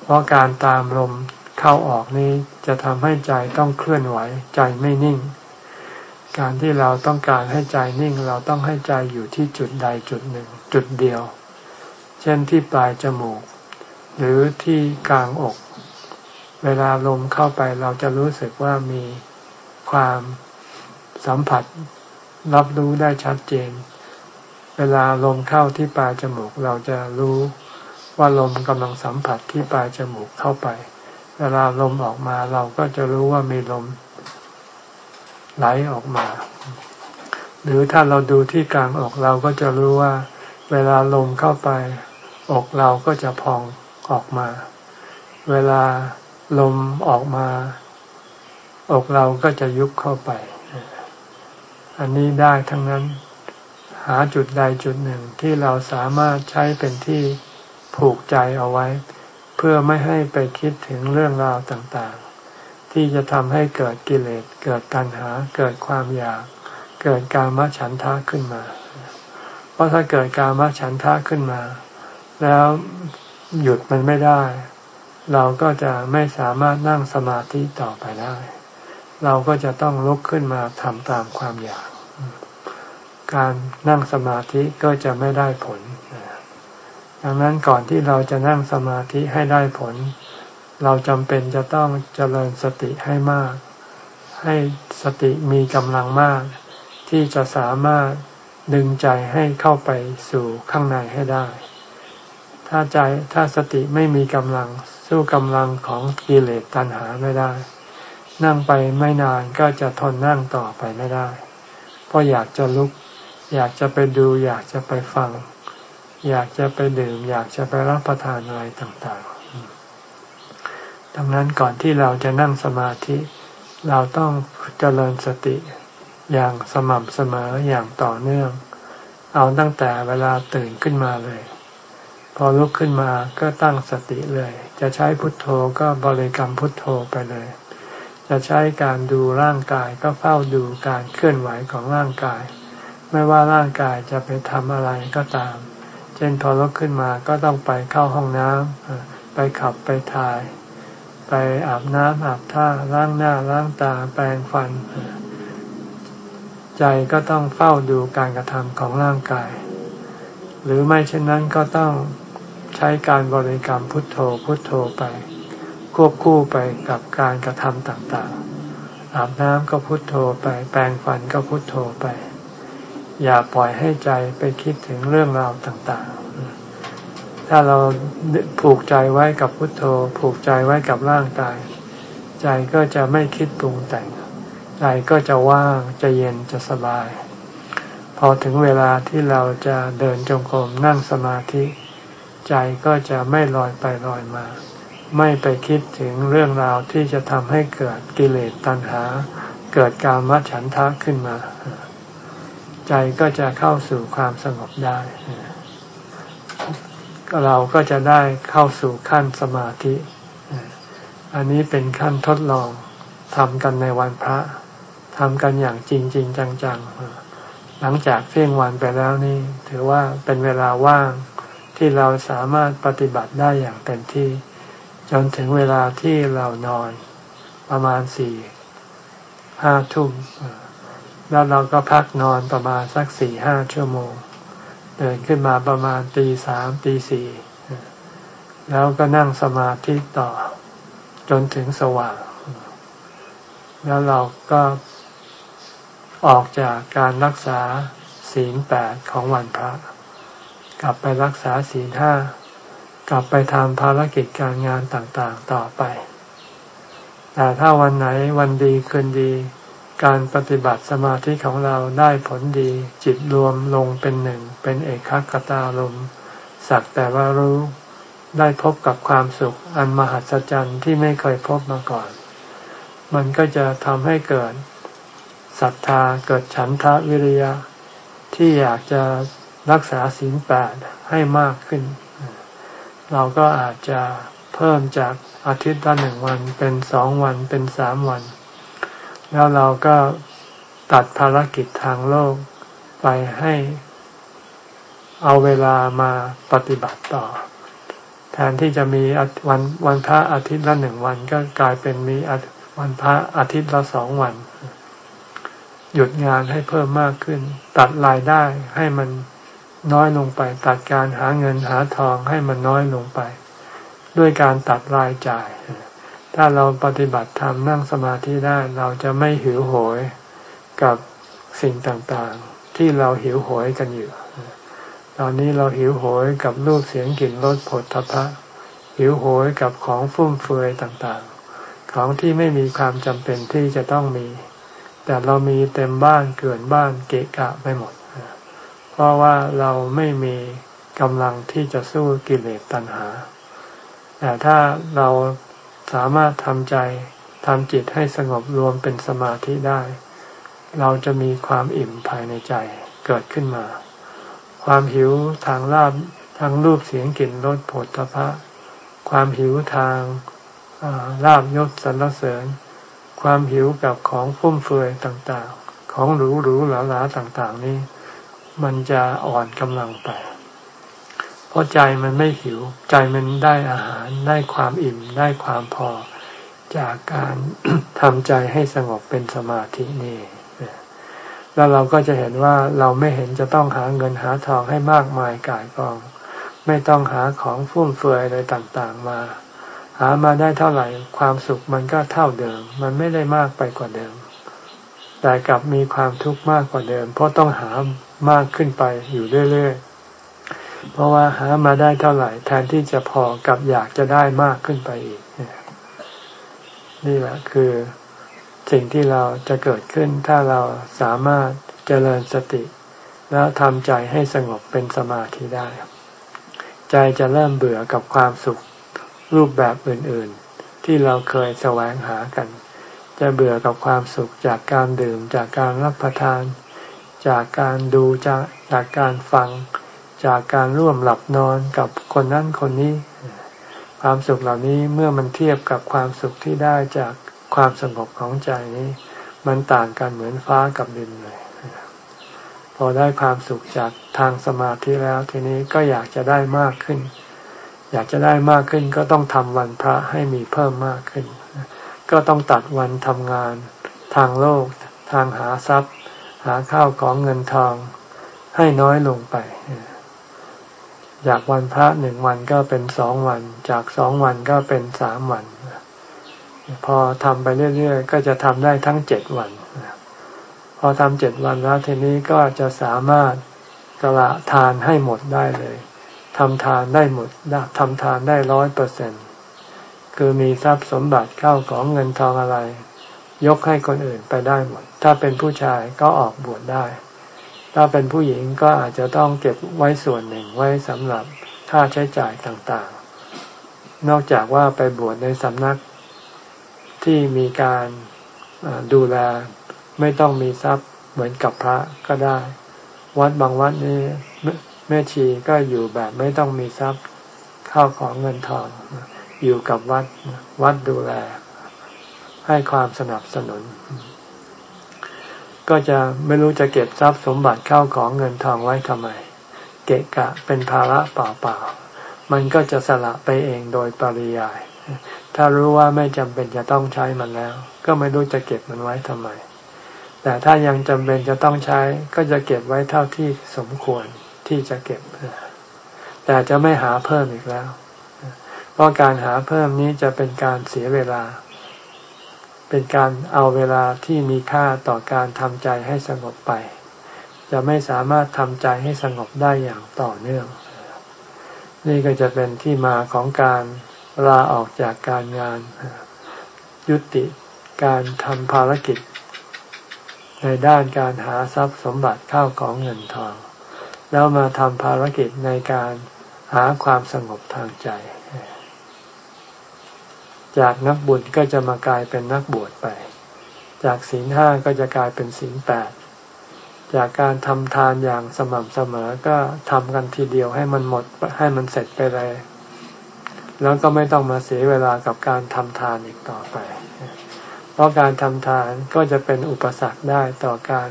เพราะการตามลมเข้าออกนี้จะทำให้ใจต้องเคลื่อนไหว ใจไม่นิ่ง การที่เราต้องการให้ใจนิ่ง เราต้องให้ใจอยู่ที่จุดใดจุดหนึ่ง จุดเดียว เช่นที่ปลายจมูก หรือที่กลางอก เวลาลมเข้าไปเราจะรู้สึกว่ามีความสัมผัสรับรู้ได้ชัดเจนเเวลาลมเข้าที่ปลายจมูกเราจะรู้ ว่าลมกำลังสัมผัสที่ปลายจมูกเข้าไป เวลาลมออกมาเราก็จะรู้ว่ามีลมไหลออกมา หรือถ้าเราดูที่กลางอกเราก็จะรู้ว่า เวลาลมเข้าไป อกเราก็จะพองออกมา เวลาลมออกมา อกเราก็จะยุบเข้าไป อันนี้ได้ทั้งนั้น หาจุดใดจุดหนึ่งที่เราสามารถใช้เป็นที่ ผูกใจเอาไว้ เพื่อไม่ให้ไปคิดถึงเรื่องราวต่างๆ ที่จะทำให้เกิดกิเลส เกิดตัณหา เกิดความอยาก เกิดการมฉันทะขึ้นมา เพราะถ้าเกิดการมฉันทะขึ้นมา แล้วหยุดมันไม่ได้ เราก็จะไม่สามารถนั่งสมาธิต่อไปได้ เราก็จะต้องลุกขึ้นมาทำตามความอยาก การนั่งสมาธิก็จะไม่ได้ผล ดังนั้นก่อนที่เราจะนั่งสมาธิให้ได้ผล เราจำเป็นจะต้องเจริญสติให้มาก ให้สติมีกำลังมาก ที่จะสามารถดึงใจให้เข้าไปสู่ข้างในให้ได้ ถ้าใจถ้าสติไม่มีกำลังสู้กำลังของกิเลสตัณหาไม่ได้ นั่งไปไม่นานก็จะทนนั่งต่อไปไม่ได้ เพราะอยากจะลุก อยากจะไปดูอยากจะไปฟัง อยากจะไปดื่ม อยากจะไปรับประทานอะไรต่างๆ ดังนั้นก่อนที่เราจะนั่งสมาธิ เราต้องเจริญสติอย่างสม่ำเสมออย่างต่อเนื่อง เอาตั้งแต่เวลาตื่นขึ้นมาเลย พอลุกขึ้นมาก็ตั้งสติเลย จะใช้พุทโธก็บริกรรมพุทโธไปเลย จะใช้การดูร่างกายก็เฝ้าดูการเคลื่อนไหวของร่างกาย ไม่ว่าร่างกายจะไปทำอะไรก็ตาม เช่นพอลุกขึ้นมาก็ต้องไปเข้าห้องน้ำไปขับไปถ่าย ไปอาบน้ำอาบท่าล้างหน้าล้างตาแปรงฟัน ใจก็ต้องเฝ้าดูการกระทำของร่างกาย หรือไม่เช่นนั้นก็ต้องใช้การบริกรรมพุทโธพุทโธไป ควบคู่ไปกับการกระทำต่างๆ อาบน้ำก็พุทโธไป แปรงฟันก็พุทโธไป อย่าปล่อยให้ใจไปคิดถึงเรื่องราวต่างๆ ถ้าเราผูกใจไว้กับพุทโธ ผูกใจไว้กับร่างกาย ใจก็จะไม่คิดปรุงแต่ง ใจก็จะว่างจะเย็นจะสบาย พอถึงเวลาที่เราจะเดินจงกรมนั่งสมาธิ ใจก็จะไม่ลอยไปลอยมา ไม่ไปคิดถึงเรื่องราวที่จะทำให้เกิดกิเลสตัณหา เกิดการมัฉันทะขึ้นมา ใจก็จะเข้าสู่ความสงบได้เราก็จะได้เข้าสู่ขั้นสมาธิ อันนี้เป็นขั้นทดลองทำกันในวันพระทำกันอย่างจริงจริงจังๆ หลังจากเที่ยงวันไปแล้วนี่ ถือว่าเป็นเวลาว่างที่เราสามารถปฏิบัติได้อย่างเต็มที่ จนถึงเวลาที่เรานอนประมาณสี่ห้าทุ่ม แล้วเราก็พักนอนประมาณสักสี่ห้าชั่วโมง เดินขึ้นมาประมาณตีสามตีสี่แล้วก็นั่งสมาธิต่อ จนถึงสว่าง แล้วเราก็ออกจากการรักษาศีลแปดของวันพระ กลับไปรักษาศีลห้ากลับไปทำภารกิจการงานต่างๆต่อไป แต่ถ้าวันไหนวันดีคืนดี การปฏิบัติสมาธิของเราได้ผลดี จิตรวมลงเป็นหนึ่ง เป็นเอกขตาลมสักแต่ว่ารู้ได้พบกับความสุขอันมหัศจรรย์ที่ไม่เคยพบมาก่อน มันก็จะทำให้เกิดศรัทธาเกิดฉันทะวิริยะ ที่อยากจะรักษาศีลแปดให้มากขึ้น เราก็อาจจะเพิ่มจากอาทิตย์ละหนึ่งวันเป็นสองวันเป็นสามวัน แล้วเราก็ตัดภารกิจทางโลกไปให้เอาเวลามาปฏิบัติต่อ แทนที่จะมีวันวันพระอาทิตย์ละหนึ่งวัน ก็กลายเป็นมีวันพระอาทิตย์ละสองวัน หยุดงานให้เพิ่มมากขึ้น ตัดรายได้ให้มันน้อยลงไป ตัดการหาเงินหาทองให้มันน้อยลงไป ด้วยการตัดรายจ่าย ถ้าเราปฏิบัติธรรมนั่งสมาธิได้เราจะไม่หิวโหยกับสิ่งต่างๆ ที่เราหิวโหยกันอยู่ ตอนนี้เราหิวโหยกับรูปเสียงกลิ่นรสผลทพะ หิวโหยกับของฟุ่มเฟือยต่างๆ ของที่ไม่มีความจำเป็นที่จะต้องมี แต่เรามีเต็มบ้านเกินบ้านเกะกะไปหมด เพราะว่าเราไม่มีกำลังที่จะสู้กิเลสตัณหา แต่ถ้าเรา สามารถทำใจทำจิตให้สงบรวมเป็นสมาธิได้ เราจะมีความอิ่มภายในใจเกิดขึ้นมา ความหิวทางลาบทางรูปเสียงกลิ่นรสผลตภะความหิวทางลาบยศสรรเสริญ ความหิวกับของฟุ่มเฟือยต่างๆ ของหรูหรูหราหราต่างๆ นี้ มันจะอ่อนกำลังไป เพราะใจมันไม่หิว ใจมันได้อาหารได้ความอิ่มได้ความพอ จากการทำใจให้สงบเป็นสมาธินี่แล้วเราก็จะเห็นว่าเราไม่เห็นจะต้องหาเงินหาทองให้มากมายกายกอง ไม่ต้องหาของฟุ่มเฟือยอะไรต่างๆมา หามาได้เท่าไหร่ความสุขมันก็เท่าเดิม มันไม่ได้มากไปกว่าเดิม แต่กลับมีความทุกข์มากกว่าเดิม เพราะต้องหามากขึ้นไปอยู่เรื่อยๆ เพราะว่าหามาได้เท่าไหร่ แทนที่จะพอกับอยากจะได้มากขึ้นไปอีก นี่แหละคือสิ่งที่เราจะเกิดขึ้นถ้าเราสามารถเจริญสติ แล้วทำใจให้สงบเป็นสมาธิได้ ใจจะเริ่มเบื่อกับความสุขรูปแบบอื่น ๆ ที่เราเคยแสวงหากัน จะเบื่อกับความสุขจากการดื่มจากการรับประทาน จากการดูจากจากการฟัง จากการร่วมหลับนอนกับคนนั้นคนนี้ ความสุขเหล่านี้เมื่อมันเทียบกับความสุขที่ได้จากความสงบของใจนี้ มันต่างกันเหมือนฟ้ากับดินเลยพอได้ความสุขจากทางสมาธิแล้วทีนี้ก็อยากจะได้มากขึ้น อยากจะได้มากขึ้นก็ต้องทำวันพระให้มีเพิ่มมากขึ้น ก็ต้องตัดวันทำงาน ทางโลก ทางหาทรัพย์ หาข้าวของเงินทอง ให้น้อยลงไป จากวันพระหนึ่งวันก็เป็นสองวัน จากสองวันก็เป็นสามวัน พอทำไปเรื่อยๆ ก็จะทำได้ทั้งเจ็ดวัน พอทำเจ็ดวันแล้วทีนี้ก็จะสามารถกละทานให้หมดได้เลยทำทานได้หมดทำทานได้ร้อยเปอร์เซ็นคือมีทรัพย์สมบัติเข้าของเงินทองอะไร ยกให้คนอื่นไปได้หมด ถ้าเป็นผู้ชายก็ออกบวชได้ ถ้าเป็นผู้หญิงก็อาจจะต้องเก็บไว้ส่วนหนึ่งไว้สำหรับค่าใช้จ่ายต่างๆ นอกจากว่าไปบวชในสำนักที่มีการดูแลไม่ต้องมีทรัพย์เหมือนกับพระก็ได้ วัดบางวัดนี่แม่ชีก็อยู่แบบไม่ต้องมีทรัพย์เข้าของเงินทองอยู่กับวัดวัดดูแล ให้ความสนับสนุน ก็จะไม่รู้จะเก็บทรัพย์สมบัติเข้าของเงินทองไว้ทำไม เกะกะเป็นภาระเปล่าๆมันก็จะสละไปเองโดยปริยาย ถ้ารู้ว่าไม่จำเป็นจะต้องใช้มันแล้ว ก็ไม่รู้จะเก็บมันไว้ทำไม แต่ถ้ายังจำเป็นจะต้องใช้ ก็จะเก็บไว้เท่าที่สมควรที่จะเก็บ แต่จะไม่หาเพิ่มอีกแล้ว เพราะการหาเพิ่มนี้จะเป็นการเสียเวลา เป็นการเอาเวลาที่มีค่าต่อการทำใจให้สงบไป จะไม่สามารถทำใจให้สงบได้อย่างต่อเนื่อง นี่ก็จะเป็นที่มาของการลาออกจากการงาน ยุติการทำภารกิจ ในด้านการหาทรัพย์สมบัติข้าวของเงินทอง แล้วมาทำภารกิจในการหาความสงบทางใจ จากนักบุญก็จะมากลายเป็นนักบวชไป จากศีลห้าก็จะกลายเป็นศีลแปดจากการทำทานอย่างสม่ำเสมอก็ทำกันทีเดียวให้มันหมดให้มันเสร็จไปเลย แล้วก็ไม่ต้องมาเสียเวลากับการทำทานอีกต่อไป เพราะการทำทานก็จะเป็นอุปสรรคได้ต่อการ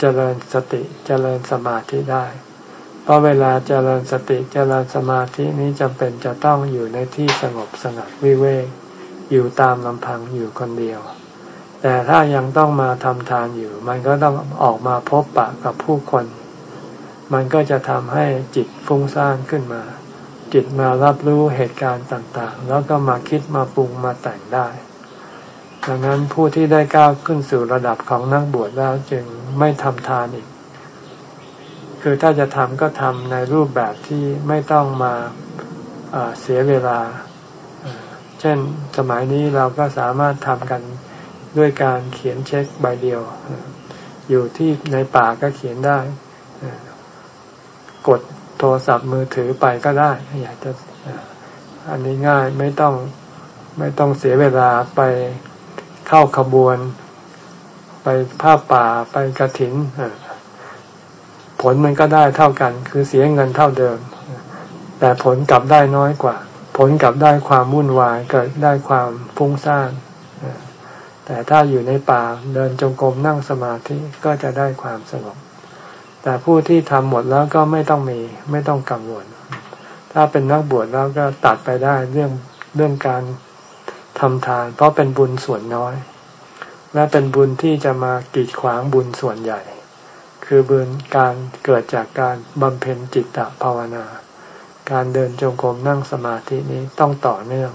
เจริญสติเจริญสมาธิได้ เพราะเวลาเจริญสติเจริญสมาธินี้จำเป็นจะต้องอยู่ในที่สงบสงัดวิเวกอยู่ตามลำพังอยู่คนเดียว แต่ถ้ายังต้องมาทำทานอยู่ มันก็ต้องออกมาพบปะกับผู้คน มันก็จะทำให้จิตฟุ้งซ่านขึ้นมา จิตมารับรู้เหตุการณ์ต่างๆ แล้วก็มาคิดมาปรุงมาแต่งได้ดังนั้นผู้ที่ได้ก้าวขึ้นสู่ระดับของนักบวชแล้วจึงไม่ทำทานอีก คือถ้าจะทำก็ทำในรูปแบบที่ไม่ต้องมาเสียเวลา เช่นสมัยนี้เราก็สามารถทำกันด้วยการเขียนเช็คใบเดียว อยู่ที่ในป่าก็เขียนได้ กดโทรศัพท์มือถือไปก็ได้อยากจะอันนี้ง่ายไม่ต้องไม่ต้องเสียเวลาไปเข้าขบวน ไปผ้าป่าไปกระถิน ผลมันก็ได้เท่ากัน คือเสียเงินเท่าเดิม แต่ผลกลับได้น้อยกว่า ผลกลับได้ความวุ่นวายเกิดได้ความฟุ้งซ่านแต่ถ้าอยู่ในป่าเดินจงกรมนั่งสมาธิก็จะได้ความสงบแต่ผู้ที่ทำหมดแล้วก็ไม่ต้องมีไม่ต้องกังวล ถ้าเป็นนักบวชแล้วก็ตัดไปได้เรื่องเรื่องการทำทาน เพราะเป็นบุญส่วนน้อย และเป็นบุญที่จะมากีดขวางบุญส่วนใหญ่ คือบุญการเกิดจากการบำเพ็ญจิตตภาวนา การเดินจงกรมนั่งสมาธินี้ต้องต่อเนื่อง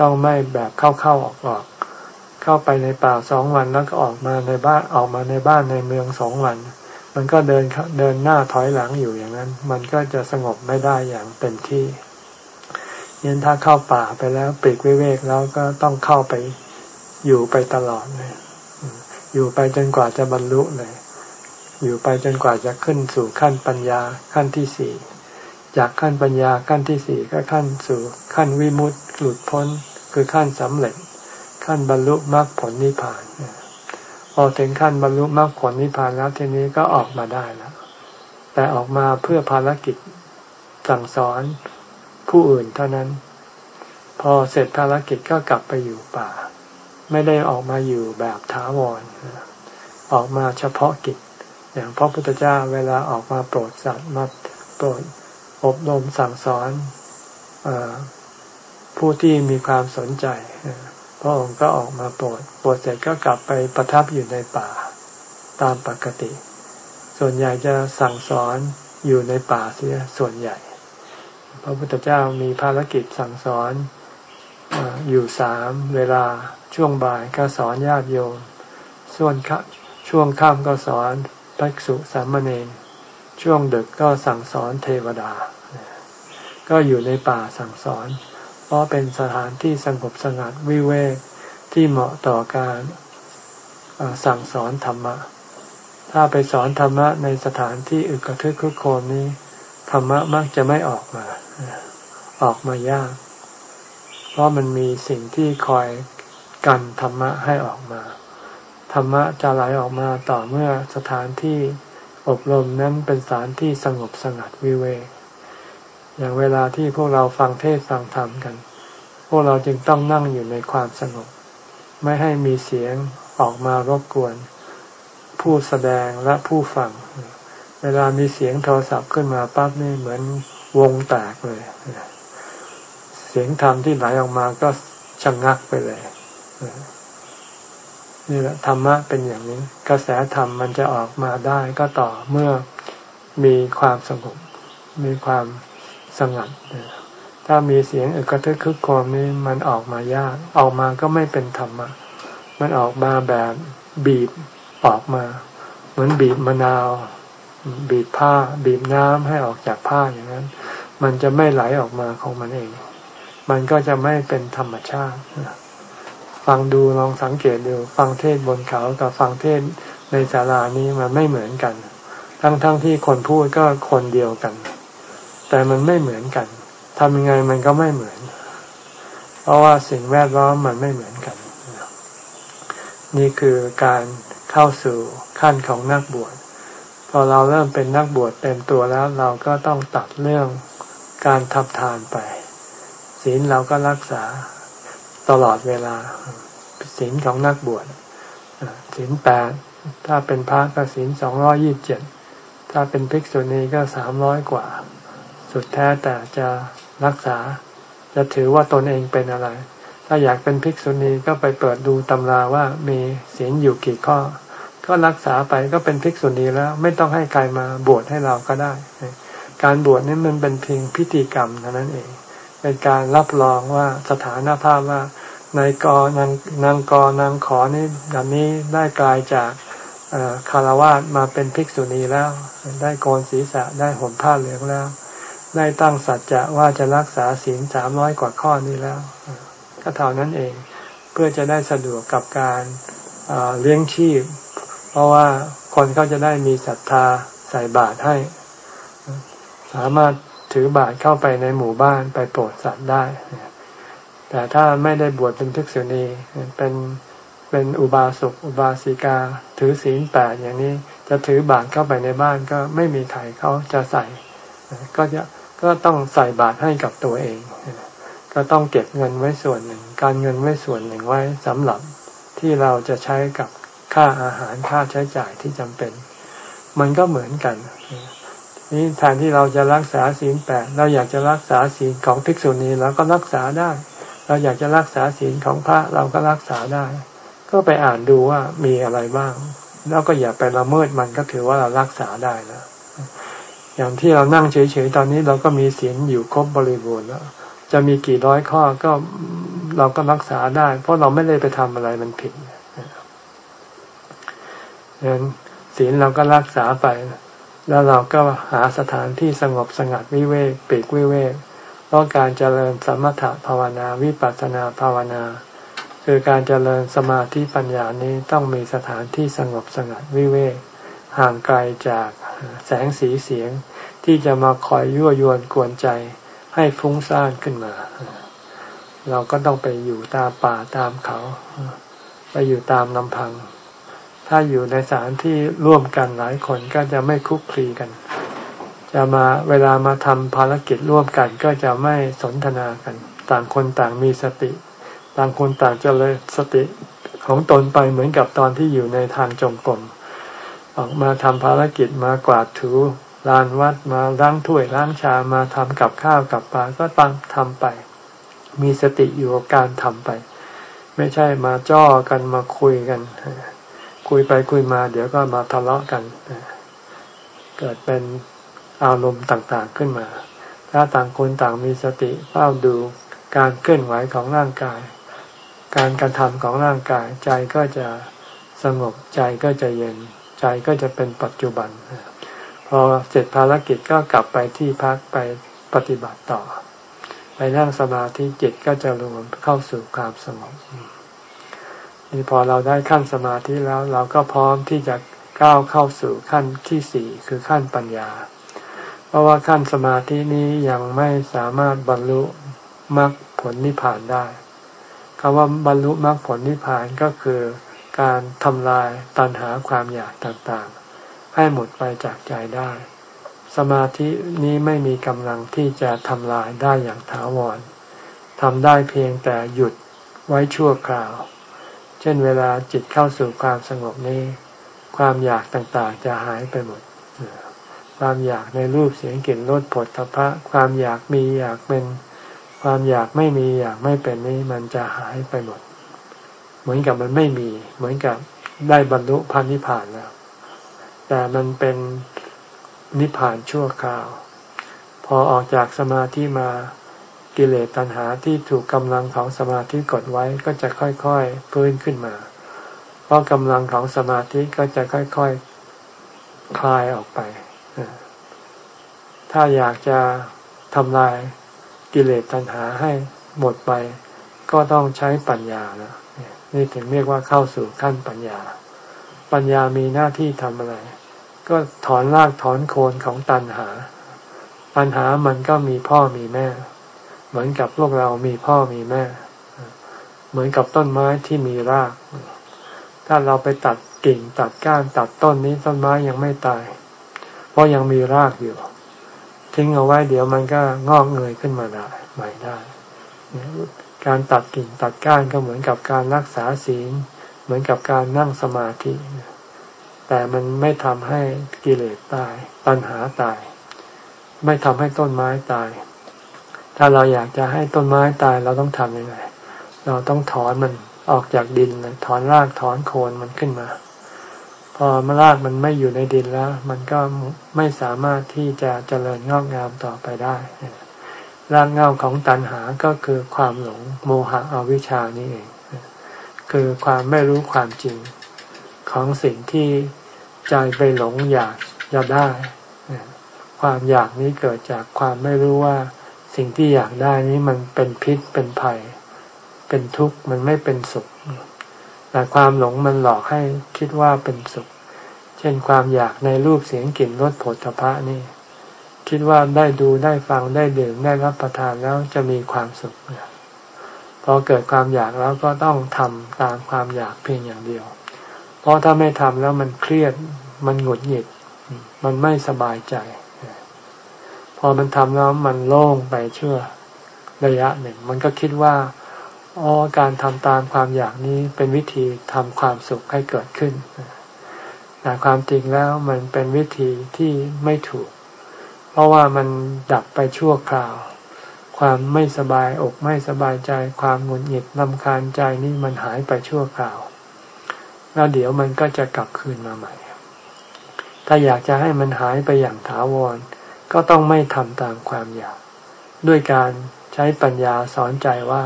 ต้องไม่แบบเข้าๆออกๆเข้าไปในป่าสองวันแล้วก็ออกมาในบ้านออกมาในบ้านในเมืองสองวัน มันก็เดินเดินหน้าถอยหลังอยู่อย่างนั้น มันก็จะสงบไม่ได้อย่างเต็มที่ยันถ้าเข้าป่าไปแล้วปีกวิเวกแล้วก็ต้องเข้าไปอยู่ไปตลอดเลยอยู่ไปจนกว่าจะบรรลุเลย อยู่ไปจนกว่าจะขึ้นสู่ขั้นปัญญาขั้นที่สี่จากขั้นปัญญาขั้นที่สี่ก็ขั้นสู่ขั้นวิมุตติหลุดพ้นคือขั้นสำเร็จ ขั้นบรรลุมรรคผลนิพพานพอถึงขั้นบรรลุมรรคผลนิพพานแล้วทีนี้ก็ออกมาได้แล้ว แต่ออกมาเพื่อภารกิจสั่งสอนผู้อื่นเท่านั้น พอเสร็จภารกิจก็กลับไปอยู่ป่า ไม่ได้ออกมาอยู่แบบถาวรออกมาเฉพาะกิจ อย่างพระพุทธเจ้าเวลาออกมาโปรดสัตว์มาโปรดอบรมสั่งสอนอผู้ที่มีความสนใจพระองค์ก็ออกมาโปรดโปรดเสร็จก็กลับไปประทับอยู่ในป่าตามปกติ ส่วนใหญ่จะสั่งสอนอยู่ในป่าเสียส่วนใหญ่ พระพุทธเจ้ามีภารกิจสั่งสอนอยู่สามเวลาช่วงบ่ายก็สอนญาติโยม ส่วนช่วงค่ำก็สอน ภิกษุสามเณรช่วงดึกก็สั่งสอนเทวดา ก็อยู่ในป่าสั่งสอน เพราะเป็นสถานที่สงบสงัดวิเวกที่เหมาะต่อการสั่งสอนธรรมะ ถ้าไปสอนธรรมะในสถานที่อึกระทึกคึกโคมนี้ ธรรมะมักจะไม่ออกมา ออกมายาก เพราะมันมีสิ่งที่คอยกันธรรมะให้ออกมา ธรรมะจะไหลออกมาต่อเมื่อสถานที่อบรมนั้นเป็นสถานที่สงบสงัดวิเวกอย่างเวลาที่พวกเราฟังเทศฟังธรรมกัน พวกเราจึงต้องนั่งอยู่ในความสงบ ไม่ให้มีเสียงออกมารบกวน ผู้แสดงและผู้ฟัง เวลามีเสียงโทรศัพท์ขึ้นมาปั๊บนี่เหมือนวงแตกเลย เสียงธรรมที่ไหลออกมาก็ชะงงักไปเลย นี่แหละธรรมะเป็นอย่างนี้ กระแสธรรมมันจะออกมาได้ก็ต่อเมื่อมีความสงบมีความสงัดถ้ามีเสียงอึกระทึกคึกโคมนี่มันออกมายาก ออกมาก็ไม่เป็นธรรมะ มันออกมาแบบบีบออกมา เหมือนบีบมะนาว บีบผ้า บีบน้ำให้ออกจากผ้าอย่างนั้น มันจะไม่ไหลออกมาของมันเอง มันก็จะไม่เป็นธรรมชาติ ฟังดูลองสังเกตดูฟังเทศบนเขากับฟังเทศในศาลานี้มันไม่เหมือนกัน ทั้งๆทที่คนพูดก็คนเดียวกัน แต่มันไม่เหมือนกันทำยังไงมันก็ไม่เหมือน เพราะว่าสิ่งแวดล้อมมันไม่เหมือนกัน นี่คือการเข้าสู่ขั้นของนักบวชพอเราเริ่มเป็นนักบวชเต็มตัวแล้วเราก็ต้องตัดเรื่องการทำทานไป ศีลเราก็รักษา ตลอดเวลาศีลของนักบวชศีลแปดถ้าเป็นพระก็ศีลสองร้อยี่บเจ็ดถ้าเป็นภิกษุณีก็สามร้อยกว่า สุดแท้แต่จะรักษา จะถือว่าตนเองเป็นอะไร ถ้าอยากเป็นภิกษุณีก็ไปเปิดดูตำราว่ามีศีลอยู่กี่ข้อ ก็รักษาไปก็เป็นภิกษุณีแล้วไม่ต้องให้ใครมาบวชให้เราก็ได้ การบวชนี่มันเป็นเพียงพิธีกรรมเท่านั้นเอง เป็นการรับรองว่าสถานภาพว่านายกนางนางกนางขอนี่แบบนี้ได้กลายจากคารวะมาเป็นภิกษุณีแล้ว ได้โกนศีรษะได้ห่มผ้าเหลืองแล้ว ได้ตั้งสัจจะว่าจะรักษาศีลสามร้อยกว่าข้อนี้แล้ว ก็เท่านั้นเองเพื่อจะได้สะดวกกับการเลี้ยงชีพ เพราะว่าคนเขาจะได้มีศรัทธาใส่บาตรให้ สามารถ ถือบาตรเข้าไปในหมู่บ้านไปโปรดสัตว์ได้ แต่ถ้าไม่ได้บวชเป็นภิกษุณีเป็นเป็นอุบาสกอุบาสิกา ถือศีลแปดอย่างนี้จะถือบาตรเข้าไปในบ้านก็ไม่มีใครเขาจะใส่ ก็จะก็ต้องใส่บาตรให้กับตัวเอง ก็ต้องเก็บเงินไว้ส่วนหนึ่ง การเงินไว้ส่วนหนึ่งไว้สำหรับที่เราจะใช้กับค่าอาหารค่าใช้จ่ายที่จำเป็น มันก็เหมือนกัน นี่แทนที่เราจะรักษาศีลแปดเราอยากจะรักษาศีลของภิกษุณีเราก็รักษาได้ เราอยากจะรักษาศีลของพระเราก็รักษาได้ ก็ไปอ่านดูว่ามีอะไรบ้าง แล้วก็อย่าไปละเมิดมันก็ถือว่าเรารักษาได้แล้วอย่างที่เรานั่งเฉยๆตอนนี้เราก็มีศีลอยู่ครบบริบูรณ์แล้วจะมีกี่ร้อยข้อก็เราก็รักษาได้ เพราะเราไม่ได้ไปทำอะไรมันผิดดังนั้นศีลเราก็รักษาไป แล้วเราก็หาสถานที่สงบสงัดวิเวกปีกวิเวกเพราะการเจริญสมถะภาวนาวิปัสสนาภาวนา คือการเจริญสมาธิปัญญานี้ต้องมีสถานที่สงบสงัดวิเวกห่างไกลจากแสงสีเสียง ที่จะมาคอยยั่วยวนกวนใจให้ฟุ้งซ่านขึ้นมา เราก็ต้องไปอยู่ตามป่าตามเขา ไปอยู่ตามลำพัง ถ้าอยู่ในสถานที่ร่วมกันหลายคนก็จะไม่คุกคลีกัน จะมาเวลามาทำภารกิจร่วมกันก็จะไม่สนทนากัน ต่างคนต่างมีสติ ต่างคนต่างจะเลยสติของตนไปเหมือนกับตอนที่อยู่ในทางจงกรมออกมาทำภารกิจมากวาดถูลานวัดมาล้างถ้วยล้างชามาทำกับข้าวกับปลาก็ตั้งทำไป มีสติอยู่กับการทำไป ไม่ใช่มาจ้อกันมาคุยกัน คุยไปคุยมา เดี๋ยวก็มาทะเลาะกัน เกิดเป็นอารมณ์ต่างๆขึ้นมา ถ้าต่างคนต่างมีสติเฝ้าดูการเคลื่อนไหวของร่างกาย การกระทำของร่างกายใจก็จะสงบใจก็จะเย็น ใจก็จะเป็นปัจจุบัน พอเสร็จภารกิจก็กลับไปที่พักไปปฏิบัติต่อ ไปนั่งสมาธิจิตก็จะรวมเข้าสู่ความสงบ นี่พอเราได้ขั้นสมาธิแล้ว เราก็พร้อมที่จะก้าวเข้าสู่ขั้นที่สี่คือขั้นปัญญา เพราะว่าขั้นสมาธินี้ยังไม่สามารถบรรลุมรรคผลนิพพานได้คำว่าบรรลุมรรคผลนิพพานก็คือการทำลายตัณหาความอยากต่างๆ ให้หมดไปจากใจได้ สมาธินี้ไม่มีกำลังที่จะทำลายได้อย่างถาวรทำได้เพียงแต่หยุดไว้ชั่วคราว เช่นเวลาจิตเข้าสู่ความสงบนี้ ความอยากต่างๆ จะหายไปหมด ความอยากในรูปเสียงกลิ่นรสผลทพะ ความอยากมีอยากเป็น ความอยากไม่มีอยากไม่เป็นนี้มันจะหายไปหมด เหมือนกับมันไม่มี เหมือนกับได้บรรลุพันธิพานแล้ว แต่มันเป็นนิพพานชั่วคราว พอออกจากสมาธิมา กิเลสตัณหาที่ถูกกำลังของสมาธิกดไว้ก็จะค่อยๆพื้นขึ้นมา เพราะกำลังของสมาธิก็จะค่อยๆคคลายออกไป ถ้าอยากจะทำลายกิเลสตัณหาให้หมดไป ก็ต้องใช้ปัญญาแล้วนี่ถึงเรียกว่าเข้าสู่ขั้นปัญญา ปัญญามีหน้าที่ทำอะไร ก็ถอนรากถอนโคนของตัณหาปัญหามันก็มีพ่อมีแม่ เหมือนกับพวกเรามีพ่อมีแม่ เหมือนกับต้นไม้ที่มีราก ถ้าเราไปตัดกิ่งตัดก้านตัดต้นนี้ต้นไม้ยังไม่ตาย เพราะยังมีรากอยู่ ทิ้งเอาไว้เดี๋ยวมันก็งอกเงยขึ้นมาได้ใหม่ได้ การตัดกิ่งตัดก้านก็เหมือนกับการรักษาศีล เหมือนกับการนั่งสมาธิ แต่มันไม่ทำให้กิเลสตายปัญหาตาย ไม่ทำให้ต้นไม้ตาย ถ้าเราอยากจะให้ต้นไม้ตายเราต้องทำยังไง เราต้องถอนมันออกจากดินถอนรากถอนโคนมันขึ้นมา พอมรากมันไม่อยู่ในดินแล้ว มันก็ไม่สามารถที่จะเจริญงอกงามต่อไปได้ รากเงาของตัณหาก็คือความหลงโมหะอวิชานี่เอง คือความไม่รู้ความจริงของสิ่งที่ใจไปหลงอยากจะได้ ความอยากนี้เกิดจากความไม่รู้ว่า สิ่งที่อยากได้นี้มันเป็นพิษเป็นภัย เป็นทุกข์มันไม่เป็นสุข แต่ความหลงมันหลอกให้คิดว่าเป็นสุข เช่นความอยากในรูปเสียงกลิ่นรสผลพภะนี่ คิดว่าได้ดูได้ฟังได้ดื่มได้รับประทานแล้วจะมีความสุขพอเกิดความอยากแล้วก็ต้องทำตามความอยากเพียงอย่างเดียว เพราะถ้าไม่ทำแล้วมันเครียดมันหงุดหงิด มันไม่สบายใจ พอมันทำแล้วมันโล่งไปเชื่อระยะหนึ่ง มันก็คิดว่าอ๋อการทำตามความอยากนี้เป็นวิธีทำความสุขให้เกิดขึ้น แต่ความจริงแล้วมันเป็นวิธีที่ไม่ถูก เพราะว่ามันดับไปชั่วคราว ความไม่สบายอกไม่สบายใจ ความหงุดหงิดลำคาญใจนี่มันหายไปชั่วคราว แล้วเดี๋ยวมันก็จะกลับคืนมาใหม่ ถ้าอยากจะให้มันหายไปอย่างถาวร ก็ต้องไม่ทำตามความอยาก ด้วยการใช้ปัญญาสอนใจว่า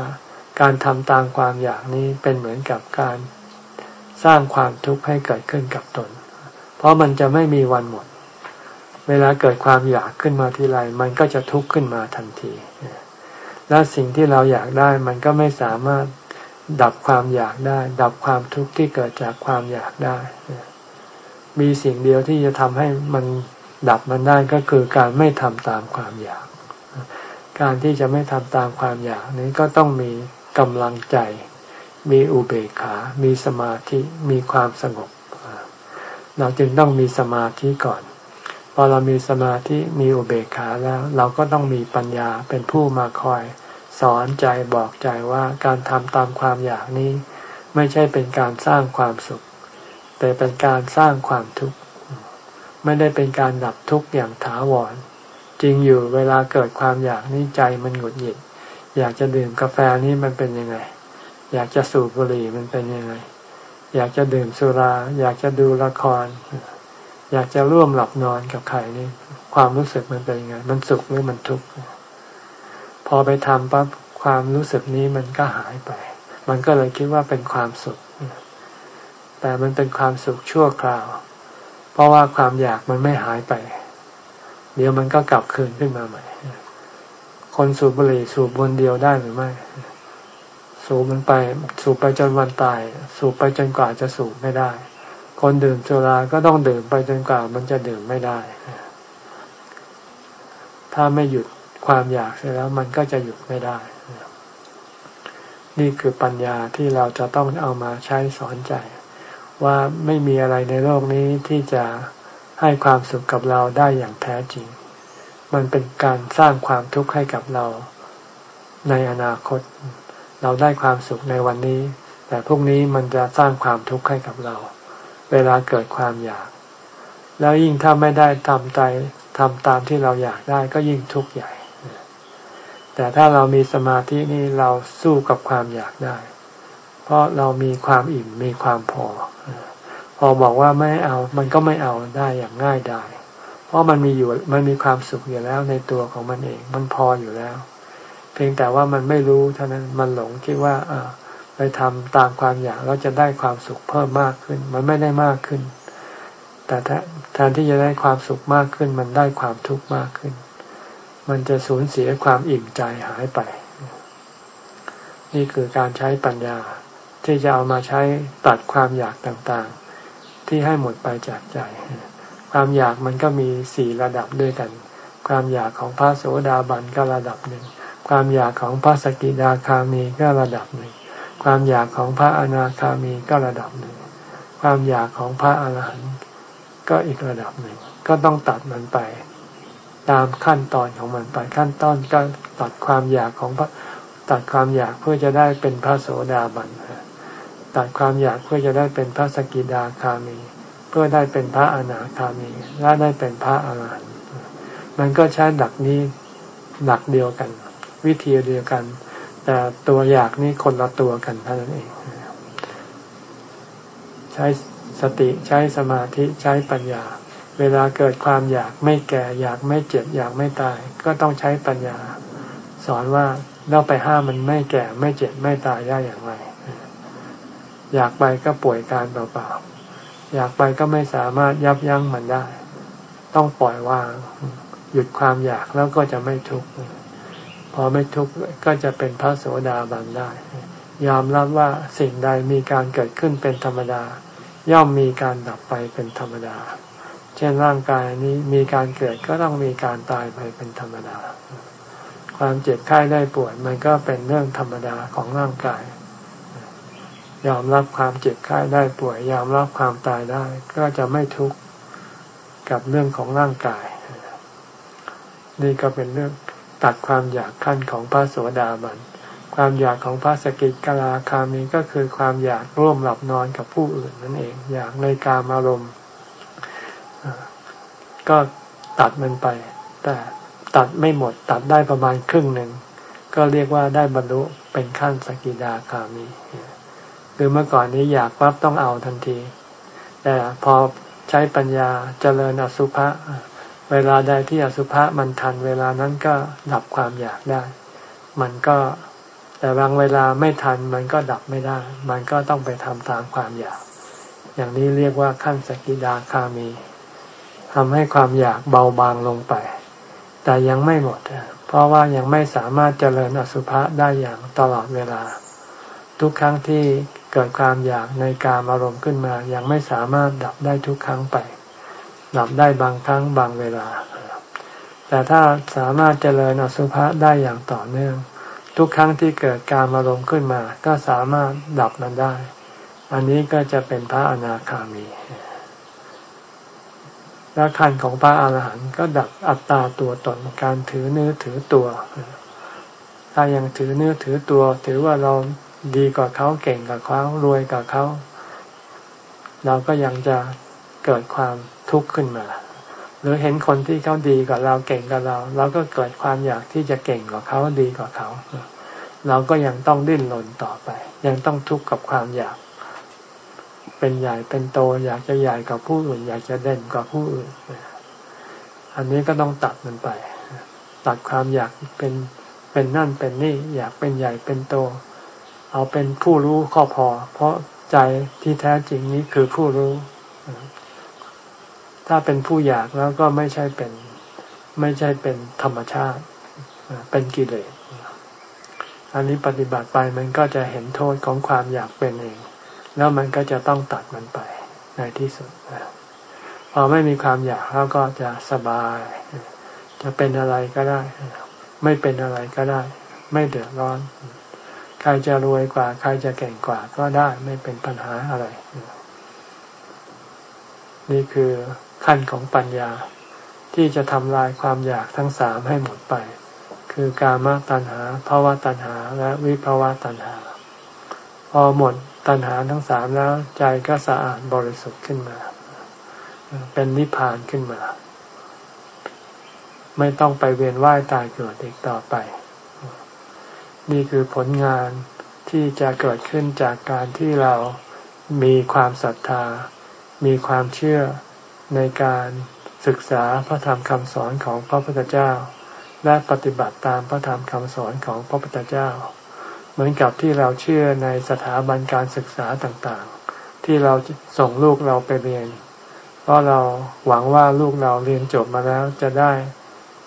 การทำตามความอยากนี้เป็นเหมือนกับการสร้างความทุกข์ให้เกิดขึ้นกับตน เพราะมันจะไม่มีวันหมด เวลาเกิดความอยากขึ้นมาทีไรมันก็จะทุกข์ขึ้นมาทันที และสิ่งที่เราอยากได้มันก็ไม่สามารถดับความอยากได้ ดับความทุกข์ที่เกิดจากความอยากได้ มีสิ่งเดียวที่จะทำให้มัน ดับมันได้ก็คือการไม่ทำตามความอยาก การที่จะไม่ทำตามความอยากนี้ก็ต้องมีกำลังใจ มีอุเบกขา มีสมาธิ มีความสงบ เราจึงต้องมีสมาธิก่อน พอเรามีสมาธิมีอุเบกขาแล้ว เราก็ต้องมีปัญญาเป็นผู้มาคอยสอนใจบอกใจว่าการทำตามความอยากนี้ ไม่ใช่เป็นการสร้างความสุข แต่เป็นการสร้างความทุกข์ ไม่ได้เป็นการดับทุกข์อย่างถาวร จริงอยู่เวลาเกิดความอยากนี้ใจมันหงุดหงิด อยากจะดื่มกาแฟนี้มันเป็นยังไง อยากจะสูบบุหรี่มันเป็นยังไง อยากจะดื่มสุรา อยากจะดูละคร อยากจะร่วมหลับนอนกับใครนี่ความรู้สึกมันเป็นยังไง มันสุขหรือมันทุกข์พอไปทำปั๊บความรู้สึกนี้มันก็หายไป มันก็เลยคิดว่าเป็นความสุข แต่มันเป็นความสุขชั่วคราว เพราะว่าความอยากมันไม่หายไป เดี๋ยวมันก็กลับคืนขึ้นมาใหม่ คนสูบบุหรี่สูบบนเดียวได้หรือไม่ สูบมันไป สูบไปจนวันตาย สูบไปจนกว่าจะสูบไม่ได้ คนดื่มสุราก็ต้องดื่มไปจนกว่ามันจะดื่มไม่ได้ ถ้าไม่หยุดความอยากเสร็จแล้วมันก็จะหยุดไม่ได้ นี่คือปัญญาที่เราจะต้องเอามาใช้สอนใจ ว่าไม่มีอะไรในโลกนี้ที่จะให้ความสุขกับเราได้อย่างแท้จริง มันเป็นการสร้างความทุกข์ให้กับเรา ในอนาคต เราได้ความสุขในวันนี้ แต่พรุ่งนี้มันจะสร้างความทุกข์ให้กับเรา เวลาเกิดความอยาก แล้วยิ่งถ้าไม่ได้ทำใจทำตามที่เราอยากได้ก็ยิ่งทุกข์ใหญ่ แต่ถ้าเรามีสมาธินี่เราสู้กับความอยากได้ เพราะเรามีความอิ่มมีความพอ พอบอกว่าไม่เอา มันก็ไม่เอาได้อย่างง่ายดายเพราะมันมีอยู่มันมีความสุขอยู่แล้วในตัวของมันเอง มันพออยู่แล้ว เพียงแต่ว่ามันไม่รู้เท่านั้นมันหลงคิดว่าเออไปทำตามความอยากแล้วจะได้ความสุขเพิ่มมากขึ้น มันไม่ได้มากขึ้น แต่แทนที่จะได้ความสุขมากขึ้น มันได้ความทุกข์มากขึ้น มันจะสูญเสียความอิ่มใจหายไป นี่คือการใช้ปัญญา ที่จะเอามาใช้ตัดความอยากต่างๆ ที่ให้หมดไปจากใจ ความอยากมันก็มีสี่ระดับด้วยกัน ความอยากของพระโสดาบันก็ระดับหนึ่ง ความอยากของพระสกิดาคามีก็ระดับหนึ่ง ความอยากของพระอนาคามีก็ระดับหนึ่ง ความอยากของพระอารหันต์ก็อีกระดับหนึ่ง ก็ต้องตัดมันไป ตามขั้นตอนของมันไปขั้นตอนก็ตัดความอยากของพระตัดความอยากเพื่อจะได้เป็นพระโสดาบัน ตัดความอยากเพื่อจะได้เป็นพระสกิดาคามี เพื่อได้เป็นพระอนาคามี และได้เป็นพระอาหารหันต์มันก็ใช้หลักนี้หลักเดียวกัน วิธีเดียวกัน แต่ตัวอยากนี่คนละตัวกันเท่านั้นเอง ใช้สติใช้สมาธิใช้ปัญญา เวลาเกิดความอยากไม่แก่ อยากไม่เจ็บ อยากไม่ตาย ก็ต้องใช้ปัญญา สอนว่าเราไปห้ามมันไม่แก่ไม่เจ็บไม่ตายได้อย่างไร อยากไปก็ป่วยการเปล่าๆอยากไปก็ไม่สามารถยับยั้งมันได้ ต้องปล่อยวาง หยุดความอยากแล้วก็จะไม่ทุกข์พอไม่ทุกข์ก็จะเป็นพระโสดาบันได้ ยอมรับว่าสิ่งใดมีการเกิดขึ้นเป็นธรรมดา ย่อมมีการดับไปเป็นธรรมดา เช่นร่างกายนี้มีการเกิดก็ต้องมีการตายไปเป็นธรรมดา ความเจ็บไข้ได้ป่วยมันก็เป็นเรื่องธรรมดาของร่างกาย ยอมรับความเจ็บไข้ได้ป่วย ยอมรับความตายได้ ก็จะไม่ทุกข์กับเรื่องของร่างกาย นี่ก็เป็นเรื่องตัดความอยากขั้นของพระโสดาบันความอยากของพระสกิกลาคามีก็คือความอยากร่วมหลับนอนกับผู้อื่นนั่นเอง อยากในการอารมณ์ก็ตัดมันไป แต่ตัดไม่หมดตัดได้ประมาณครึ่งหนึ่ง ก็เรียกว่าได้บรรลุเป็นขั้นสกิดาคามี คือเมื่อก่อนนี้อยากปั๊บต้องเอาทันที แต่พอใช้ปัญญาเจริญอสุภะเวลาใดที่อสุภะมันทันเวลานั้นก็ดับความอยากได้ มันก็แต่บางเวลาไม่ทันมันก็ดับไม่ได้ มันก็ต้องไปทำตามความอยาก อย่างนี้เรียกว่าขั้นสกิดาคามีทำให้ความอยากเบาบางลงไป แต่ยังไม่หมด เพราะว่ายังไม่สามารถเจริญอสุภะได้อย่างตลอดเวลา ทุกครั้งที่ เกิดความอยากในการอารมณ์ขึ้นมา ยังไม่สามารถดับได้ทุกครั้งไป ดับได้บางครั้งบางเวลา แต่ถ้าสามารถเจริญอสุภะได้อย่างต่อเนื่อง ทุกครั้งที่เกิดการอารมณ์ขึ้นมา ก็สามารถดับมันได้ อันนี้ก็จะเป็นพระอนาคามีและขั้นของพระอาหารหันต์ก็ดับอัตตาตัวตนการถือเนื้อถือตัว ถ้ายังถือเนื้อถือตัว ถือว่าเรา ดีกว่าเขาเก่งกว่าเขารวยกว่าเขา เราก็ยังจะเกิดความทุกข์ขึ้นมา หรือเห็นคนที่เขาดีกว่าเราเก่งกว่าเรา เราก็เกิดความอยากที่จะเก่งกว่าเขาดีกว่าเขา เราก็ยังต้องดิ้นรนต่อไป ยังต้องทุกข์กับความอยาก เป็นใหญ่เป็นโตอยากจะใหญ่กับผู้อื่น อยากจะเด่นกว่าผู้อื่น อันนี้ก็ต้องตัดมันไป ตัดความอยากเป็นเป็นนั่นเป็นนี่ อยากเป็นใหญ่เป็นโต เอาเป็นผู้รู้ข้อพอ เพราะใจที่แท้จริงนี้คือผู้รู้ ถ้าเป็นผู้อยากแล้วก็ไม่ใช่เป็น ไม่ใช่เป็นธรรมชาติ เป็นกิเลส อันนี้ปฏิบัติไปมันก็จะเห็นโทษของความอยากเป็นเอง แล้วมันก็จะต้องตัดมันไปในที่สุดพอไม่มีความอยากแล้วก็จะสบาย จะเป็นอะไรก็ได้ ไม่เป็นอะไรก็ได้ ไม่เดือดร้อน รจะรวยกว่า ใครจะเก่งกว่าก็ได้ไม่เป็นปัญหาอะไร นี่คือขั้นของปัญญาที่จะทำลายความอยากทั้งสามให้หมดไป คือกามตัณหาภาวะตัณหา และวิภาวะตัณหา พอหมดตัณหาทั้งสามแล้วใจก็สะอาดบริสุทธิ์ขึ้นมา เป็นนิพพานขึ้นมา ไม่ต้องไปเวียนว่ายตายเกิดอีกต่อไป นี่คือผลงานที่จะเกิดขึ้นจากการที่เรามีความศรัทธา มีความเชื่อในการศึกษาพระธรรมคำสอนของพระพุทธเจ้า และปฏิบัติตามพระธรรมคำสอนของพระพุทธเจ้า เหมือนกับที่เราเชื่อในสถาบันการศึกษาต่างๆ ที่เราส่งลูกเราไปเรียน เพราะเราหวังว่าลูกเราเรียนจบมาแล้วจะได้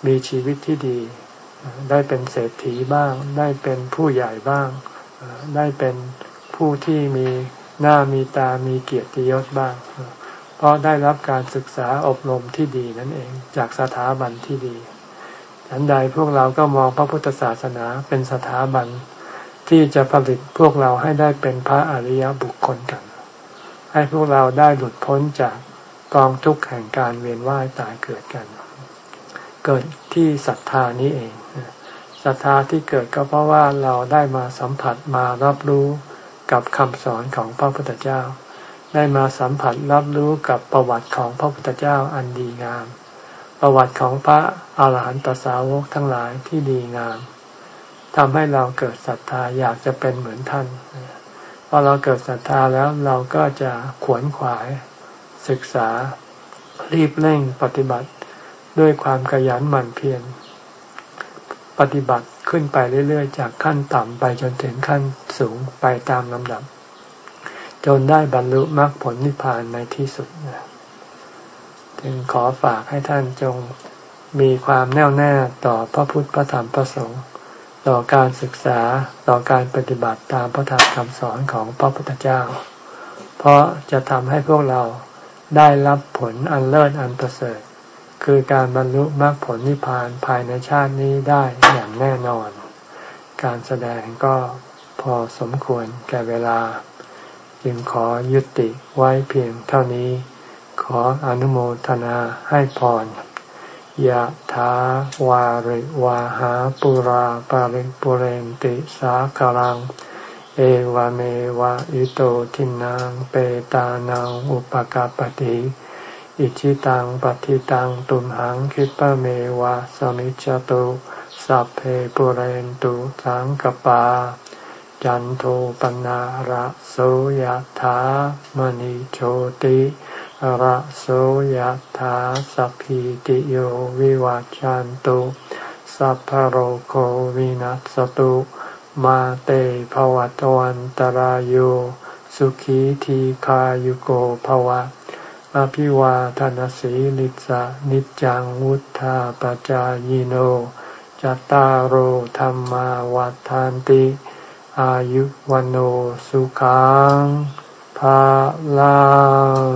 มีชีวิตที่ดี ได้เป็นเศรษฐีบ้าง ได้เป็นผู้ใหญ่บ้าง ได้เป็นผู้ที่มีหน้ามีตามีเกียรติยศบ้าง เพราะได้รับการศึกษาอบรมที่ดีนั่นเองจากสถาบันที่ดีฉันใดพวกเราก็มองพระพุทธศาสนาเป็นสถาบันที่จะผลิตพวกเราให้ได้เป็นพระอริยบุคคลกัน ให้พวกเราได้หลุดพ้นจากกองทุกข์แห่งการเวียนว่ายตายเกิดกัน เกิดที่ศรัทธานี้เอง ศรัทธาที่เกิดก็เพราะว่าเราได้มาสัมผัสมารับรู้กับคำสอนของพระพุทธเจ้า ได้มาสัมผัสรับรู้กับประวัติของพระพุทธเจ้าอันดีงาม ประวัติของพระอาหารหันตสาวกทั้งหลายที่ดีงามทำให้เราเกิดศรัทธาอยากจะเป็นเหมือนท่านพอเราเกิดศรัทธาแล้วเราก็จะขวนขวาย ศึกษารีบเร่งปฏิบัติ ด้วยความขยันหมั่นเพียร ปฏิบัติขึ้นไปเรื่อย ๆ จากขั้นต่ำไปจนถึงขั้นสูงไปตามลำดับ จนได้บรรลุมรรคผลนิพพานในที่สุดจึงขอฝากให้ท่านจงมีความแน่วแน่ต่อพระพุทธพระธรรมพระสงฆ์ต่อการศึกษาต่อการปฏิบัติตามพระธรรมคำสอนของพระพุทธเจ้า เพราะจะทำให้พวกเราได้รับผลอันเลิศอันประเสริฐ คือการบรรลุมรรคผลนิพพานภายในชาตินี้ได้อย่างแน่นอน การแสดงก็พอสมควรแก่เวลา จึงขอยุติไว้เพียงเท่านี้ ขออนุโมทนาให้พรยะถาวาริวาหาปุราปาริปุเรนติสาคารัง เอวเมวะอิโตทินังเปตานังอุปกาปติ อิชิตังปฏิตังตุมหังคิปะเมวะสมิจจตุสัพเพปุเรนตุสังกปา จันโทปนาระโสยะถามณิโชติระโสยถาสัพพิติโยวิวัจจันตุสัพพโรโควินัสตุมาเตภวัตวันตรโยสุขีทีขายุโกภวะ อภิวาทานสีลิสะนิจังวุธาปจายโนจตารโหธรรมวัฏานติ อายุวันโอสุขังภาลัง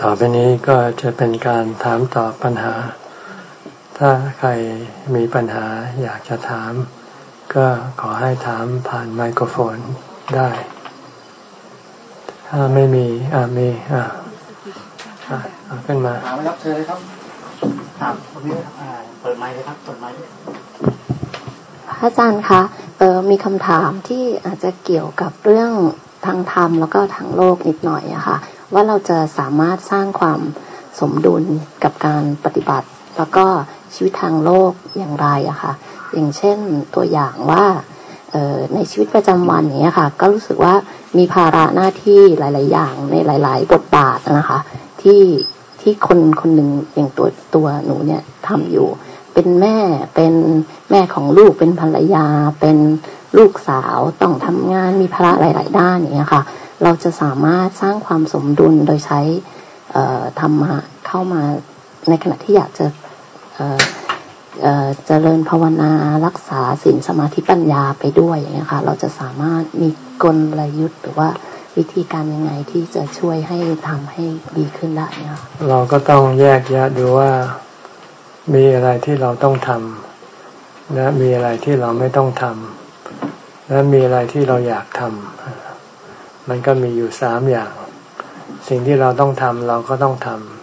ต่อไปนี้ก็จะเป็นการถามตอบปัญหา ถ้าใครมีปัญหาอยากจะถาม ก็ขอให้ถามผ่านไมโครโฟนได้ ถ้าไม่มีอ่ามีอ่าขึ้นมาถามไหมครับเชิญเลยครับถามตรงนี้เปิดไมค์เลยครับเปิดไมค์พระอาจารย์คะเออมีคำถามที่อาจจะเกี่ยวกับเรื่องทางธรรมแล้วก็ทางโลกนิดหน่อยอะค่ะ ว่าเราจะสามารถสร้างความสมดุลกับการปฏิบัติ แล้วก็ชีวิตทางโลกอย่างไรอะค่ะ อย่างเช่นตัวอย่างว่าในชีวิตประจำวันนี้ค่ะ ก็รู้สึกว่ามีภาระหน้าที่หลาย ๆ อย่างในหลาย ๆ บทบาทนะคะ ที่ที่คนคนหนึ่งอย่างตัวตัวหนูเนี่ยทำอยู่ เป็นแม่เป็นแม่ของลูกเป็นภรรยา เป็นลูกสาวต้องทำงานมีภาระหลาย ๆ ด้านอย่างนี้ค่ะ เราจะสามารถสร้างความสมดุลโดยใช้ธรรมะเข้ามาในขณะที่อยากจะ เจริญภาวนารักษาศีลสมาธิปัญญาไปด้วยอย่างนี้ค่ะ เราจะสามารถมีกลยุทธ์หรือว่าวิธีการยังไงที่จะช่วยให้ทำให้ดีขึ้นได้เนี่ยเราก็ต้องแยกแยะดูว่ามีอะไรที่เราต้องทำและมีอะไรที่เราไม่ต้องทำและมีอะไรที่เราอยากทำมันก็มีอยู่สามอย่าง สิ่งที่เราต้องทำเราก็ต้องทำ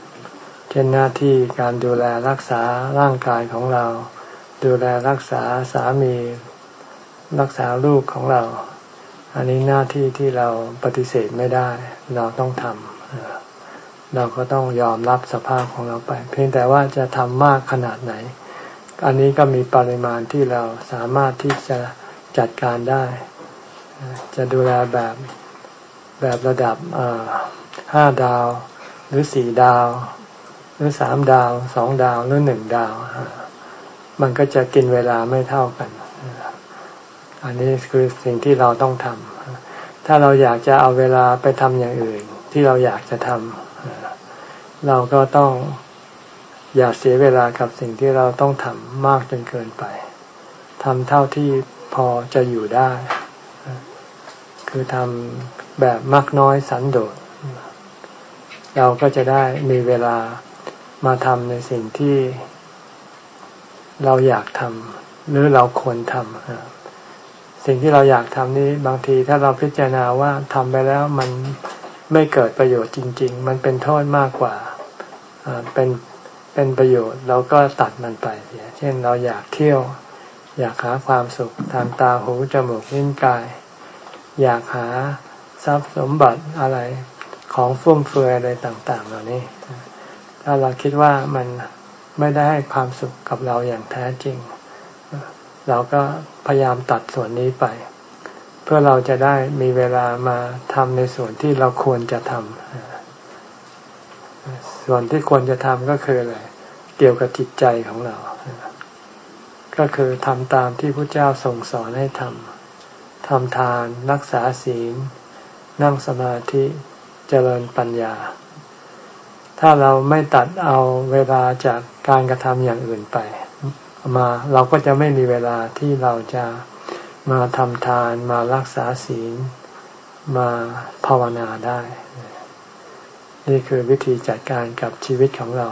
เช่นหน้าที่การดูแลรักษาร่างกายของเรา ดูแลรักษาสามี รักษาลูกของเรา อันนี้หน้าที่ที่เราปฏิเสธไม่ได้ เราต้องทำเราก็ต้องยอมรับสภาพของเราไป เพียงแต่ว่าจะทำมากขนาดไหน อันนี้ก็มีปริมาณที่เราสามารถที่จะจัดการได้ จะดูแลแบบแบบระดับห้าดาวหรือสี่ดาว หรือสามดาวสองดาวหรือหนึ่งดาว มันก็จะกินเวลาไม่เท่ากัน อันนี้คือสิ่งที่เราต้องทำถ้าเราอยากจะเอาเวลาไปทำอย่างอื่น ที่เราอยากจะทำเราก็ต้องอย่าเสียเวลากับสิ่งที่เราต้องทำมากจนเกินไปทำเท่าที่พอจะอยู่ได้ คือทำแบบมักน้อยสันโดษ เราก็จะได้มีเวลา มาทำในสิ่งที่เราอยากทำหรือเราควรทำสิ่งที่เราอยากทำนี้บางทีถ้าเราพิจารณาว่าทำไปแล้วมันไม่เกิดประโยชน์จริง ๆ มันเป็นโทษมากกว่าเป็นเป็นประโยชน์เราก็ตัดมันไปเช่นเราอยากเที่ยว อยากหาความสุขทางตาหูจมูกลิ้นกาย อยากหาทรัพย์สมบัติอะไรของฟุ่มเฟือยอะไรต่าง ๆ เหล่านี้ ถ้าเราคิดว่ามันไม่ได้ให้ความสุขกับเราอย่างแท้จริง เราก็พยายามตัดส่วนนี้ไป เพื่อเราจะได้มีเวลามาทำในส่วนที่เราควรจะทำส่วนที่ควรจะทำก็คืออะไรเกี่ยวกับจิตใจของเรา ก็คือทำตามที่พระเจ้าทรงสอนให้ทำทำทานรักษาศีล นั่งสมาธิเจริญปัญญา ถ้าเราไม่ตัดเอาเวลาจากการกระทำอย่างอื่นไป มาเราก็จะไม่มีเวลาที่เราจะมาทำทาน มารักษาศีล มาภาวนาได้ นี่คือวิธีจัดการกับชีวิตของเรา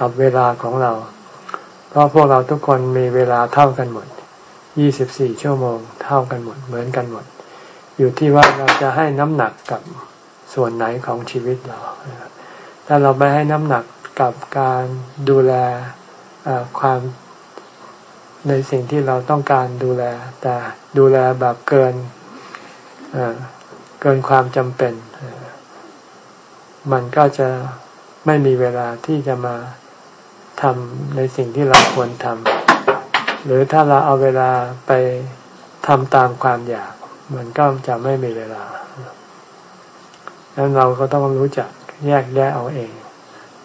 กับเวลาของเรา เพราะพวกเราทุกคนมีเวลาเท่ากันหมด 24 ชั่วโมง เท่ากันหมด เหมือนกันหมด อยู่ที่ว่าเราจะให้น้ำหนักกับส่วนไหนของชีวิตเรา ถ้าเราไปให้น้ำหนักกับการดูแลความในสิ่งที่เราต้องการดูแล แต่ดูแลแบบเกินเกินความจำเป็น มันก็จะไม่มีเวลาที่จะมาทำในสิ่งที่เราควรทำหรือถ้าเราเอาเวลาไปทำตามความอยาก มันก็จะไม่มีเวลาดังนั้นเราก็ต้องรู้จัก แยกแยะเอาเอง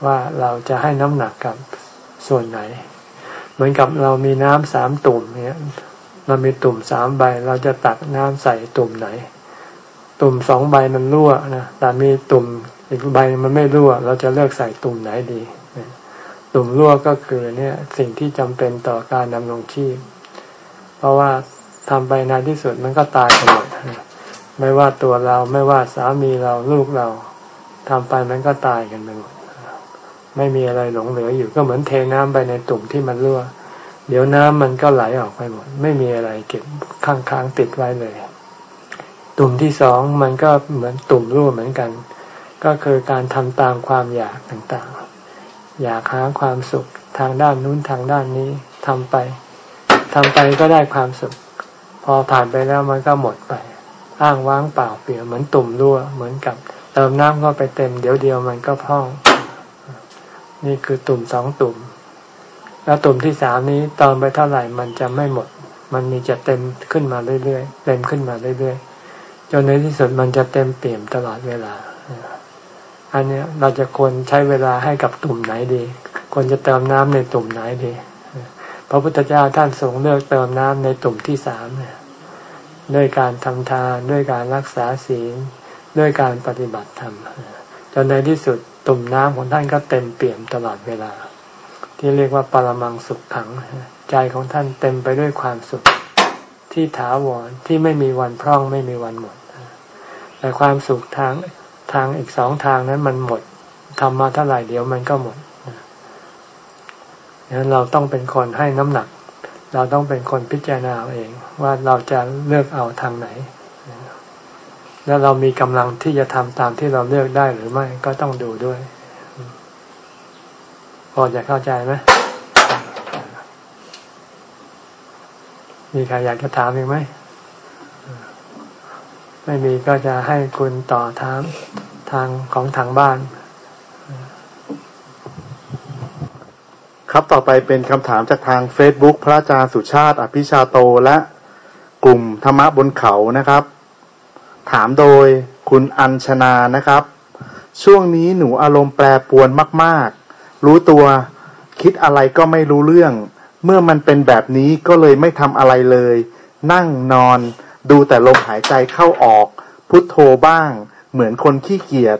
ว่าเราจะให้น้ำหนักกับส่วนไหน เหมือนกับเรามีน้ำสามตุ่มเนี่ยเรามีตุ่มสามใบ เราจะตักน้ำใส่ตุ่มไหน ตุ่มสองใบมันรั่วนะแต่มีตุ่มอีกใบมันไม่รั่ว เราจะเลือกใส่ตุ่มไหนดีตุ่มรั่วก็คือเนี่ยสิ่งที่จำเป็นต่อการดำรงชีพ เพราะว่าทำไปในที่สุดมันก็ตายกันหมดไม่ว่าตัวเราไม่ว่าสามีเราลูกเรา ทำไปมันก็ตายกันไปหมดไม่มีอะไรหลงเหลืออยู่ก็เหมือนเทน้ำไปในตุ่มที่มันรั่ว เดี๋ยวน้ำมันก็ไหลออกไปหมด ไม่มีอะไรเก็บข้างๆติดไว้เลย ตุ่มที่สองมันก็เหมือนตุ่มรั่วเหมือนกัน ก็คือการทำตามความอยากต่างๆ อยากหาความสุขทางด้านนู้นทางด้านนี้ทำไปทำไปก็ได้ความสุข พอผ่านไปแล้วมันก็หมดไป อ้างว้างเปล่าเปลี่ยวเหมือนตุ่มรั่วเหมือนกับ เติมน้ำเข้าไปเต็ม เดี๋ยวเดียวมันก็พอง นี่คือตุ่มสองตุ่ม แล้วตุ่มที่สามนี้เติมไปเท่าไหร่มันจะไม่หมด มันมีจะเต็มขึ้นมาเรื่อยๆเต็มขึ้นมาเรื่อยๆจนในที่สุดมันจะเต็มเปี่ยมตลอดเวลาอันนี้เราจะควรใช้เวลาให้กับตุ่มไหนดี ควรจะเติมน้ำในตุ่มไหนดีพระพุทธเจ้าท่านทรงเลือกเติมน้ำในตุ่มที่สามด้วยการทำทานด้วยการรักษาศีล ด้วยการปฏิบัติธรรมจนในที่สุดตุ่มน้ำของท่านก็เต็มเปี่ยมตลอดเวลา ที่เรียกว่าปรมังสุขขัง ใจของท่านเต็มไปด้วยความสุขที่ถาวรที่ไม่มีวันพร่องไม่มีวันหมด แต่ความสุขทางทางอีกสองทางนั้นมันหมดทำมาเท่าไหร่เดี๋ยวมันก็หมดดังนั้นเราต้องเป็นคนให้น้ำหนัก เราต้องเป็นคนพิจารณาเอง ว่าเราจะเลือกเอาทางไหน แล้วเรามีกำลังที่จะทำตามที่เราเลือกได้หรือไม่ก็ต้องดูด้วย พอจะเข้าใจไหมมีใครอยากจะถามอีกไหม ไม่มีก็จะให้คุณต่อถามทางของทางบ้าน ครับต่อไปเป็นคำถามจากทาง Facebook พระอาจารย์สุชาติ อภิชาโตและกลุ่มธรรมะบนเขานะครับ ถามโดยคุณอัญชนานะครับ ช่วงนี้หนูอารมณ์แปรปวนมาก ๆ รู้ตัวคิดอะไรก็ไม่รู้เรื่อง เมื่อมันเป็นแบบนี้ก็เลยไม่ทำอะไรเลย นั่งนอน ดูแต่ลมหายใจเข้าออก พุทโธบ้าง เหมือนคนขี้เกียจ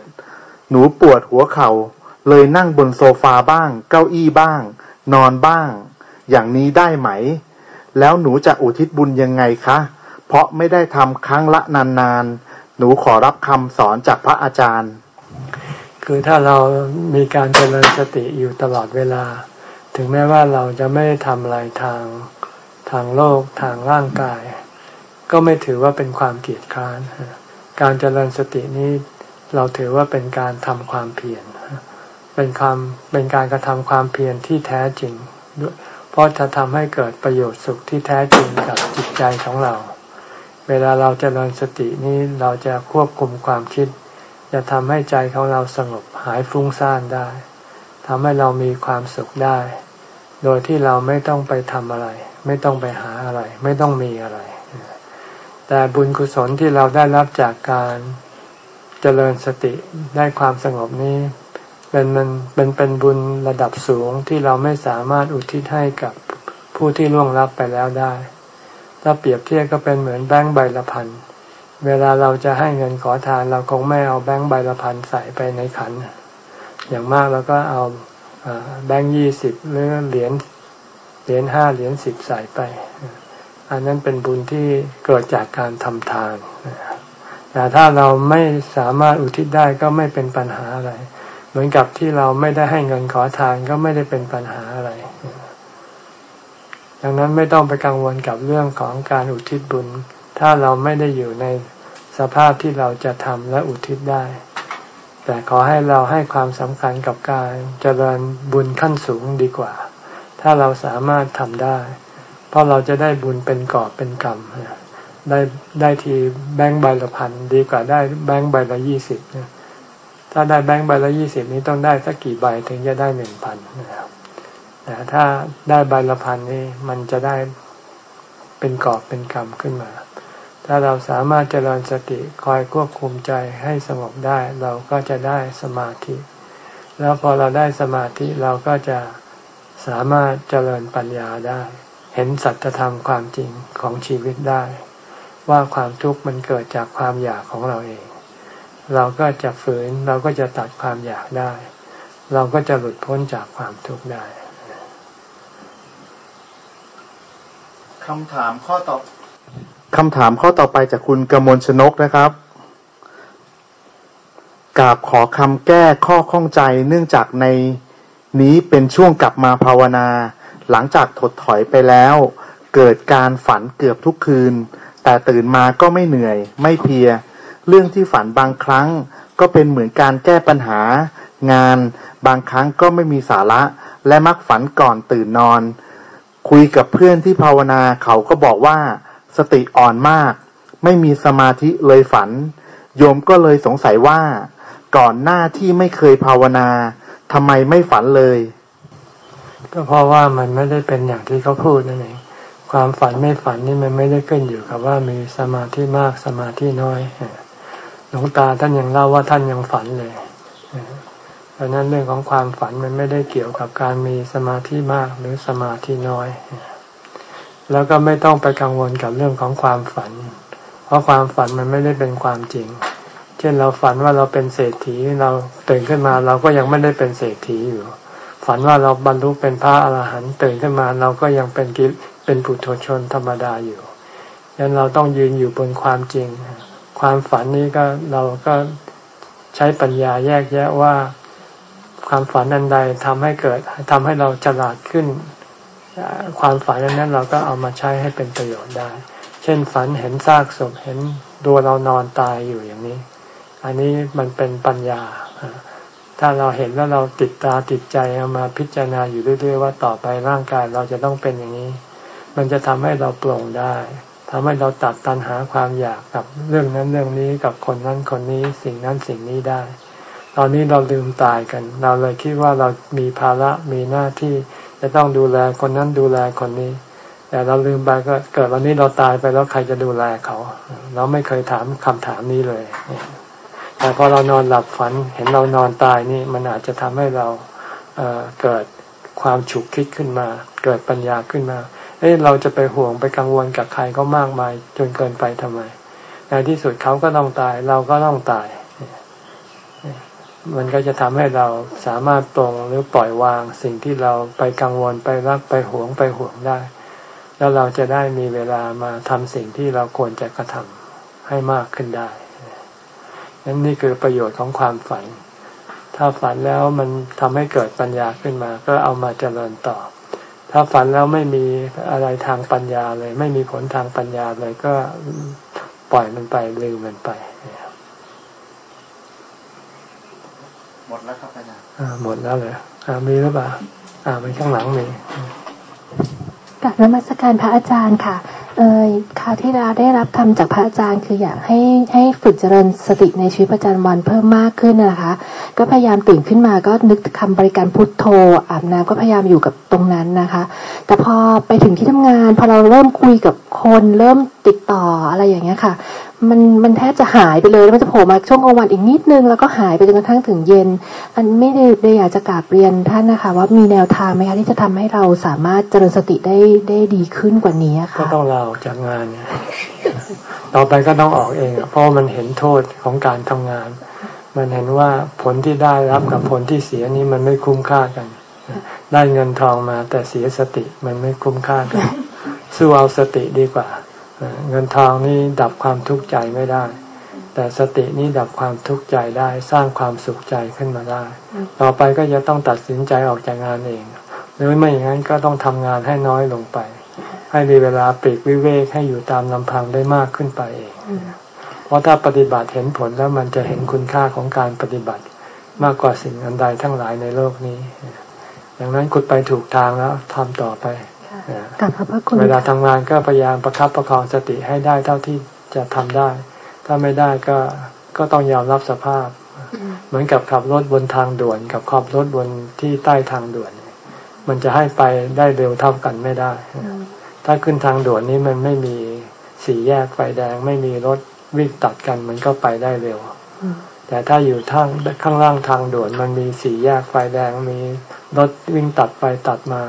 หนูปวดหัวเขา่า เลยนั่งบนโซฟาบ้าง เก้าอี้บ้าง นอนบ้าง อย่างนี้ได้ไหม แล้วหนูจะอุทิศบุญยังไงคะ เพราะไม่ได้ทำครั้งละนานๆ หนูขอรับคำสอนจากพระอาจารย์ คือถ้าเรามีการเจริญสติอยู่ตลอดเวลา ถึงแม้ว่าเราจะไม่ทำอะไรทางทางโลกทางร่างกาย ก็ไม่ถือว่าเป็นความเกียจคร้าน การเจริญสตินี้เราถือว่าเป็นการทำความเพียรเป็นความเป็นการกระทำความเพียรที่แท้จริง เพราะจะทำให้เกิดประโยชน์สุขที่แท้จริงกับจิตใจของเรา เวลาเราจเจริญสตินี้เราจะควบคุมความคิด จะทำให้ใจของเราสงบหายฟุ้งซ่านได้ทำให้เรามีความสุขได้ โดยที่เราไม่ต้องไปทำอะไร ไม่ต้องไปหาอะไร ไม่ต้องมีอะไร แต่บุญกุศลที่เราได้รับจากการเจริญสติได้ความสงบนี้ เป็นมันเป็นเป็นบุญระดับสูงที่เราไม่สามารถอุทิศให้กับผู้ที่ล่วงลับไปแล้วได้ ถ้าเปรียบเทียบก็เป็นเหมือนแบงค์ใบละพันเวลาเราจะให้เงินขอทานเราคงไม่เอาแบงค์ใบละพันใส่ไปในขัน อย่างมากเราก็เอาแบงค์ยี่สิบหรือเหรียญเหรียญห้าเหรียญสิบใส่ไป อันนั้นเป็นบุญที่เกิดจากการทำทาน แต่ถ้าเราไม่สามารถอุทิศได้ก็ไม่เป็นปัญหาอะไร เหมือนกับที่เราไม่ได้ให้เงินขอทานก็ไม่ได้เป็นปัญหาอะไร ดังนั้นไม่ต้องไปกังวลกับเรื่องของการอุทิศบุญ ถ้าเราไม่ได้อยู่ในสภาพที่เราจะทำและอุทิศได้ แต่ขอให้เราให้ความสำคัญกับการเจริญบุญขั้นสูงดีกว่า ถ้าเราสามารถทำได้ เพราะเราจะได้บุญเป็นกอบเป็นกรรมได้ได้ทีแบงค์ใบละพันดีกว่าได้แบงค์ใบละยี่สิบถ้าได้แบงค์ใบละยี่สิบนี้ต้องได้สักกี่ใบถึงจะได้หนึ่งพันนะครับ แต่ถ้าได้ใบละพันนี่มันจะได้เป็นกอบเป็นกรรมขึ้นมา ถ้าเราสามารถเจริญสติคอยควบคุมใจให้สงบได้ เราก็จะได้สมาธิ แล้วพอเราได้สมาธิเราก็จะสามารถเจริญปัญญาได้ เห็นสัจธรรมความจริงของชีวิตได้ ว่าความทุกข์มันเกิดจากความอยากของเราเอง เราก็จะฝืนเราก็จะตัดความอยากได้ เราก็จะหลุดพ้นจากความทุกข์ได้ คำถามข้อต่อคำถามข้อต่อไปจากคุณกมลชนกนะครับกราบขอคำแก้ข้อข้องใจเนื่องจากในนี้เป็นช่วงกลับมาภาวนา หลังจากถดถอยไปแล้ว เกิดการฝันเกือบทุกคืน แต่ตื่นมาก็ไม่เหนื่อย ไม่เพีย เรื่องที่ฝันบางครั้ง ก็เป็นเหมือนการแก้ปัญหา งาน บางครั้งก็ไม่มีสาระ และมักฝันก่อนตื่นนอน คุยกับเพื่อนที่ภาวนาเขาก็บอกว่า สติอ่อนมาก ไม่มีสมาธิเลยฝัน โยมก็เลยสงสัยว่า ก่อนหน้าที่ไม่เคยภาวนาทำไมไม่ฝันเลย ก็เพราะว่ามันไม่ได้เป็นอย่างที่เขาพูดนั่นเองความฝันไม่ฝันนี่มันไม่ได้ขึ้นอยู่กับว่ามีสมาธิมากสมาธิน้อยหลวงตาท่านยังเล่าว่าท่านยังฝันเลย ราะนั้นเรื่องของความฝันมันไม่ได้เกี่ยวกับการมีสมาธิมากหรือสมาธิน้อย แล้วก็ไม่ต้องไปกังวลกับเรื่องของความฝัน เพราะความฝันมันไม่ได้เป็นความจริง เช่นเราฝันว่าเราเป็นเศรษฐีเราตื่นขึ้นมาเราก็ยังไม่ได้เป็นเศรษฐีอยู่ ฝันว่าเราบรรลุเป็นพระอรหันต์ตื่นขึ้นมาเราก็ยังเป็นกิเป็นปุถุชนธรรมดาอยู่ดังนั้นเราต้องยืนอยู่บนความจริง ความฝันนี้ก็เราก็ใช้ปัญญาแยกแยะว่า ความฝันอันใดทำให้เกิดทำให้เราฉลาดขึ้น ความฝันนั้นเราก็เอามาใช้ให้เป็นประโยชน์ได้ เช่นฝันเห็นซากศพเห็นตัวเรานอนตายอยู่อย่างนี้ อันนี้มันเป็นปัญญา ถ้าเราเห็นแล้วเราติดตาติดใจเอามาพิจารณาอยู่เรื่อยๆว่าต่อไปร่างกายเราจะต้องเป็นอย่างนี้ มันจะทำให้เราปลงได้ทำให้เราตัดตันหาความอยากกับเรื่องนั้นเรื่องนี้กับคนนั้นคนนี้สิ่งนั้นสิ่งนี้ได้ ตอนนี้เราลืมตายกัน เราเลยคิดว่าเรามีภาระมีหน้าที่ จะต้องดูแลคนนั้นดูแลคนนี้ แต่เราลืมไปก็เกิดวันนี้เราตายไปแล้วใครจะดูแลเขา เราไม่เคยถามคำถามนี้เลย แต่พอเรานอนหลับฝันเห็นเรานอนตายนี่มันอาจจะทำให้เราเเกิดความฉุกคิดขึ้นมา เกิดปัญญาขึ้นมาเอ้เราจะไปห่วงไปกังวลกับใครก็มากมายจนเกินไปทำไมในที่สุดเขาก็ต้องตาย เราก็ต้องตาย มันก็จะทำให้เราสามารถตรงหรือปล่อยวางสิ่งที่เราไปกังวลไปรักไปหวงไปห่วงได้ แล้วเราจะได้มีเวลามาทำสิ่งที่เราควรจะกระทำให้มากขึ้นได้นั่นนี่คือประโยชน์ของความฝัน ถ้าฝันแล้วมันทำให้เกิดปัญญาขึ้นมา ก็เอามาเจริญต่อ ถ้าฝันแล้วไม่มีอะไรทางปัญญาเลย ไม่มีผลทางปัญญาเลยก็ปล่อยมันไปลืมมันไปห มดแล้วครับอาจารย์หมดแล้วเลยมีหรือเปล่าอ่ามันข้างหลังมีกับนมัสการพระอาจารย์ค่ะ เออคราวที่เราได้รับคำจากพระอาจารย์ คืออยากให้ให้ฝึกเจริญสติในชีวิตประจำวันเพิ่มมากขึ้นนะคะ ก็พยายามตื่นขึ้นมาก็นึกคำบริการพุทโธอาบน้ำก็พยายามอยู่กับตรงนั้นนะคะ แต่พอไปถึงที่ทำงาน พอเราเริ่มคุยกับคนเริ่มติดต่ออะไรอย่างเงี้ยค่ะ มันมันแทบจะหายไปเลยแล้วมันจะโผล่มาช่วงกลางวันอีกนิดนึงแล้วก็หายไปจนกระทั่งถึงเย็น อันไม่ได้ได้อยากจะกราบเรียนท่านนะคะ ว่ามีแนวทางไหมคะที่จะทำให้เราสามารถเจริญสติได้ได้ดีขึ้นกว่านี้ก็ค่ะต้องลาออกจากงานเนี่ยต่อไปก็ต้องออกเองอะเพราะมันเห็นโทษของการทำงาน มันเห็นว่าผลที่ได้รับกับผลที่เสียนี้มันไม่คุ้มค่ากัน ได้เงินทองมาแต่เสียสติมันไม่คุ้มค่ากันสู้เอาสติดีกว่า เงินทองนี่ดับความทุกข์ใจไม่ได้ แต่สตินี่ดับความทุกข์ใจได้สร้างความสุขใจขึ้นมาได้ ต่อไปก็จะต้องตัดสินใจออกจากงานเอง หรือไม่อย่างนั้นก็ต้องทำงานให้น้อยลงไป ให้มีเวลาปลีกวิเวกให้อยู่ตามลำพังได้มากขึ้นไปเองเพราะถ้าปฏิบัติเห็นผลแล้วมันจะเห็นคุณค่าของการปฏิบัติมากกว่าสิ่งอันใดทั้งหลายในโลกนี้ อย่างนั้นคุณไปถูกทางแล้วทำต่อไป กราบขอบพระคุณเวลาทำงานก็พยายามประครับประคองสติให้ได้เท่าที่จะทำได้ ถ้าไม่ได้ก็ก็ต้องยอมรับสภาพ เหมือนกับขับรถบนทางด่วน กับขับรถบนที่ใต้ทางด่วน มันจะให้ไปได้เร็วเท่ากันไม่ได้ ถ้าขึ้นทางด่วนนี้มันไม่มีสี่แยกไฟแดง ไม่มีรถวิ่งตัดกันมันก็ไปได้เร็ว แต่ถ้าอยู่ทางข้างล่างทางด่วนมันมีสี่แยกไฟแดงมีรถวิ่งตัดไปตัดมา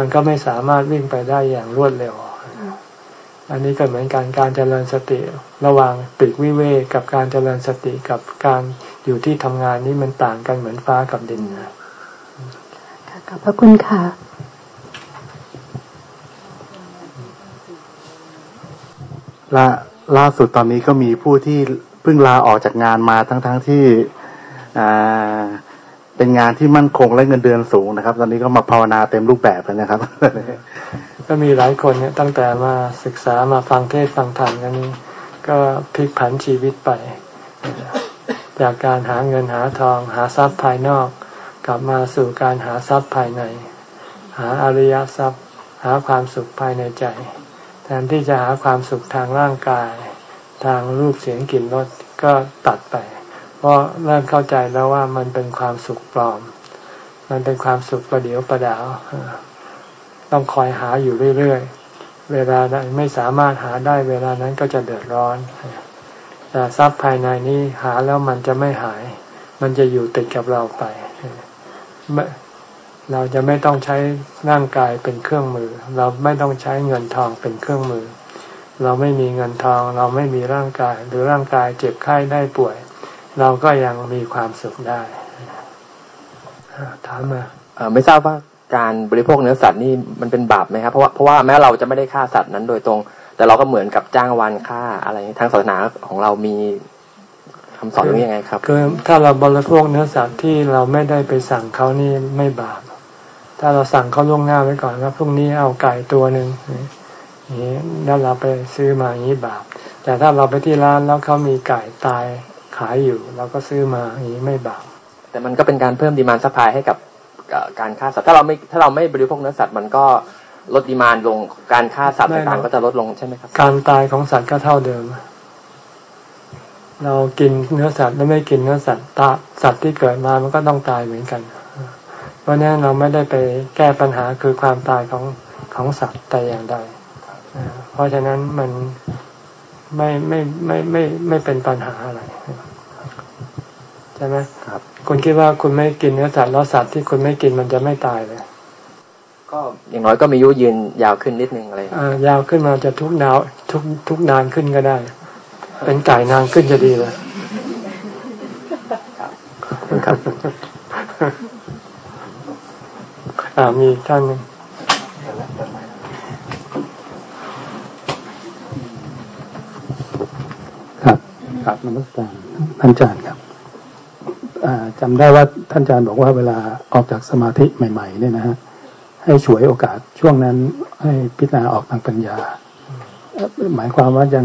มันก็ไม่สามารถวิ่งไปได้อย่างรวดเร็ว อันนี้ก็เหมือนการการเจริญสติ ระหว่างปีกวิเวกกับการเจริญสติกับการอยู่ที่ทำงานนี้มันต่างกันเหมือนฟ้ากับดินนะขอบพระคุณค่ะล่าล่าสุดตอนนี้ก็มีผู้ที่เพิ่งลาออกจากงานมาทั้งๆทที่อ่า เป็นงานที่มั่นคงและเงินเดือนสูงนะครับ ตอนนี้ก็มาภาวนาเต็มรูปแบบแล้วนะครับ ก็มีหลายคนเนี่ยตั้งแต่มาศึกษามาฟังเทศฟังธรรมกันนี้ ก็พลิกผันชีวิตไป จากการหาเงินหาทอง หาทรัพย์ภายนอก กลับมาสู่การหาทรัพย์ภายใน หาอริยทรัพย์ หาความสุขภายในใจ แทนที่จะหาความสุขทางร่างกาย ทางรูปเสียงกลิ่นรสก็ตัดไป เพราะเริ่มเข้าใจแล้วว่ามันเป็นความสุขปลอม มันเป็นความสุขประเดียวประดาว ต้องคอยหาอยู่เรื่อยๆ เวลาไม่สามารถหาได้เวลานั้นก็จะเดือดร้อน แต่ทรัพย์ภายในนี้หาแล้วมันจะไม่หาย มันจะอยู่ติดกับเราไป เราจะไม่ต้องใช้ร่างกายเป็นเครื่องมือ เราไม่ต้องใช้เงินทองเป็นเครื่องมือ เราไม่มีเงินทอง เราไม่มีร่างกาย หรือร่างกายเจ็บไข้ได้ป่วย เราก็ยังมีความสุขได้อ่าถามมาเอ่อไม่ทราบว่าการบริโภคเนื้อสัตว์นี่มันเป็นบาปไหมครับเพราะว่าเพราะว่าแม้เราจะไม่ได้ฆ่าสัตว์นั้นโดยตรง แต่เราก็เหมือนกับจ้างวานฆ่าอะไรทางศาสนาของเรามีคำสอนเรื่องนี้ยังไงครับคือถ้าเราบริโภคเนื้อสัตว์ที่เราไม่ได้ไปสั่งเขานี่ไม่บาป ถ้าเราสั่งเขาล่วงหน้าไว้ก่อนว่าพรุ่งนี้เอาไก่ตัวหนึ่งอย่างนี้แล้วเราไปซื้อมาอย่างนี้บาป แต่ถ้าเราไปที่ร้านแล้วเขามีไก่ตายขายอยู่เราก็ซื้อมาอย่างนี้ไม่บาปแต่มันก็เป็นการเพิ่ม demand supply ให้กับเอ่อการฆ่าสัตว์ถ้าเราไม่ถ้าเราไม่บริโภคเนื้อสัตว์มันก็ลด demand ลงการฆ่าสัตว์ไม่ต่างหรอกๆก็จะลดลงใช่ไหมครับ การตายของสัตว์ก็เท่าเดิม เรากินเนื้อสัตว์แล้วไม่กินเนื้อสัตว์ตาสัตว์ที่เกิดมามันก็ต้องตายเหมือนกัน เพราะนั้นเราไม่ได้ไปแก้ปัญหาคือความตายของของสัตว์แต่อย่างใดอ่าเพราะฉะนั้นมันไม่ไม่ไม่ไม่ไม่เป็นปัญหาอะไรใช่ไหมครับคุณคิดว่าคุณไม่กินเนื้อสัตว์แล้วสัตว์ที่คุณไม่กินมันจะไม่ตายเลยก็อย่างน้อยก็มีอายุยืนยาวขึ้นนิดนึงอะไรอ่ายาวขึ้นมาจะทุกนาวทุกทุกนานขึ้นก็ได้ เป็นไก่นานขึ้นจะดีเลยครับอ่ามีอีกท่านหนึ่งครับครับนมัสการท่านอาจารย์ครับ อ่าจำได้ว่าท่านอาจารย์บอกว่าเวลาออกจากสมาธิใหม่ ๆ เนี่ยนะฮะให้ฉวยโอกาสช่วงนั้นให้พิจารณาออกทางปัญญาเอ่อหมายความว่ายัง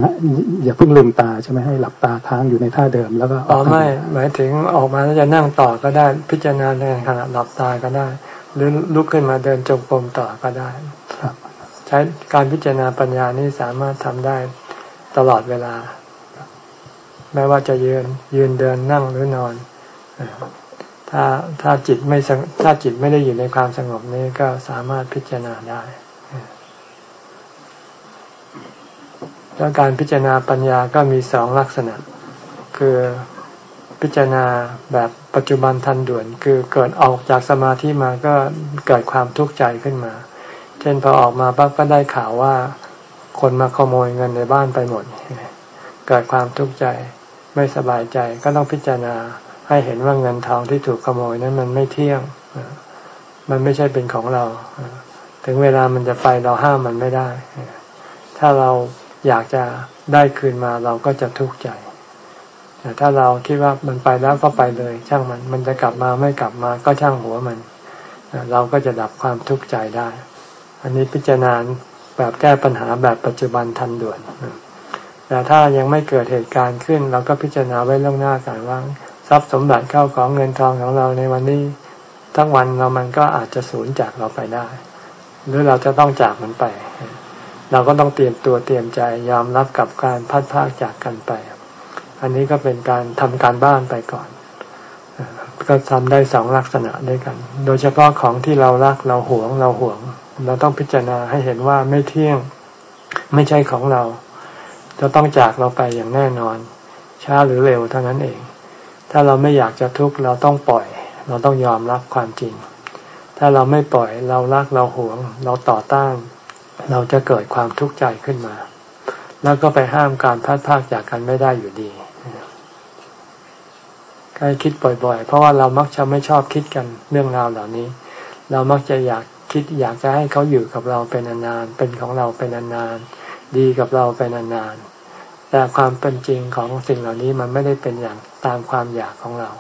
อย่าเพิ่งลืมตาใช่ไหมให้หลับตาค้างอยู่ในท่าเดิมแล้วก็อ๋อทางไม่ปัญญาหมายถึงออกมาแล้วจะนั่งต่อก็ได้พิจารณาในขณะหลับตาก็ได้ หรือลุกขึ้นมาเดินจงกรมต่อก็ได้ครับใช้การพิจารณาปัญญานี่สามารถทำได้ตลอดเวลา ไม่ว่าจะยืนยืนเดินนั่งหรือนอนอ่า ถ้าถ้าจิตไม่ถ้าจิตไม่ได้อยู่ในความสงบนี้ก็สามารถพิจารณาได้ แล้วการพิจารณาปัญญาก็มีสองลักษณะ คือพิจารณาแบบปัจจุบันทันด่วน คือเกิดออกจากสมาธิมาก็เกิดความทุกข์ใจขึ้นมา เช่นพอออกมาปั๊บก็ได้ข่าวว่า คนมาขโมยเงินในบ้านไปหมด เกิดความทุกข์ใจไม่สบายใจก็ต้องพิจารณา ให้เห็นว่าเงินทองที่ถูกขโมยนั้นมันไม่เที่ยง มันไม่ใช่เป็นของเรา ถึงเวลามันจะไปเราห้ามมันไม่ได้ ถ้าเราอยากจะได้คืนมาเราก็จะทุกข์ใจ แต่ถ้าเราคิดว่ามันไปแล้วก็ไปเลย ช่างมัน มันจะกลับมาไม่กลับมาก็ช่างหัวมัน เราก็จะดับความทุกข์ใจได้ อันนี้พิจารณาแบบแก้ปัญหาแบบปัจจุบันทันด่วนแต่ถ้ายังไม่เกิดเหตุการณ์ขึ้น เราก็พิจารณาไว้ล่วงหน้าก่อนว่า ทรัพย์สมบัติเข้าของเงินทองของเราในวันนี้ ทั้งวันเรามันก็อาจจะสูญจากเราไปได้ หรือเราจะต้องจากมันไป เราก็ต้องเตรียมตัวเตรียมใจยอมรับกับการพัดพากจากกันไป อันนี้ก็เป็นการทำการบ้านไปก่อน ก็ทำได้สองลักษณะด้วยกัน โดยเฉพาะของที่เรารักเราหวงเราหวง เราต้องพิจารณาให้เห็นว่าไม่เที่ยงไม่ใช่ของเรา จะต้องจากเราไปอย่างแน่นอนช้าหรือเร็วเท่านั้นเอง ถ้าเราไม่อยากจะทุกข์เราต้องปล่อย เราต้องยอมรับความจริง ถ้าเราไม่ปล่อยเรารักเราหวง เราต่อต้าน เราจะเกิดความทุกข์ใจขึ้นมา แล้วก็ไปห้ามการพัดพากจากกันไม่ได้อยู่ดีใครคิดบ่อย ๆ เพราะว่าเรามักจะไม่ชอบคิดกันเรื่องราวเหล่านี้ เรามักจะอยากคิดอยากจะให้เขาอยู่กับเราเป็นนานๆเป็นของเราเป็นนานๆดีกับเราเป็นนานๆ แต่ความเป็นจริงของสิ่งเหล่านี้มันไม่ได้เป็นอย่างตามความอยากของเรา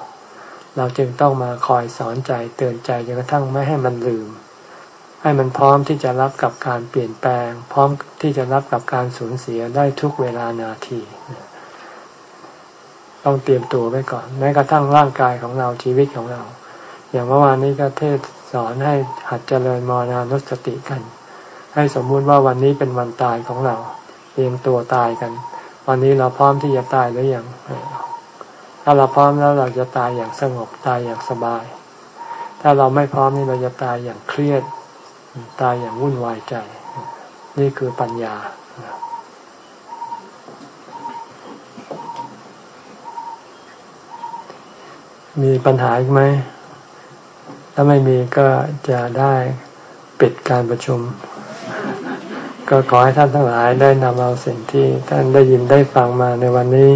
เราจึงต้องมาคอยสอนใจเตือนใจจนกระทั่งไม่ให้มันลืม ให้มันพร้อมที่จะรับกับการเปลี่ยนแปลง พร้อมที่จะรับกับการสูญเสียได้ทุกเวลานาที ต้องเตรียมตัวไว้ก่อนแม้กระทั่งร่างกายของเราชีวิตของเรา อย่างเมื่อวานนี้ก็เทศสอนให้หัดเจริญมรณานุสติกัน ให้สมมุติว่าวันนี้เป็นวันตายของเราเตรียมตัวตายกัน วันนี้เราพร้อมที่จะตายหรือยังถ้าเราพร้อมแล้วเราจะตายอย่างสงบตายอย่างสบาย ถ้าเราไม่พร้อมนี่เราจะตายอย่างเครียด ตายอย่างวุ่นวายใจ นี่คือปัญญามีปัญหาอีกไหม ถ้าไม่มีก็จะได้ปิดการประชุม ก็ขอให้ท่านทั้งหลายได้นำเอาสิ่งที่ท่านได้ยินได้ฟังมาในวันนี้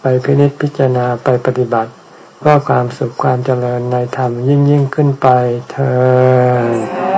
ไปพินิจพิจารณาไปปฏิบัติเพื่อความสุขความเจริญในธรรมยิ่งยิ่งขึ้นไปเธอ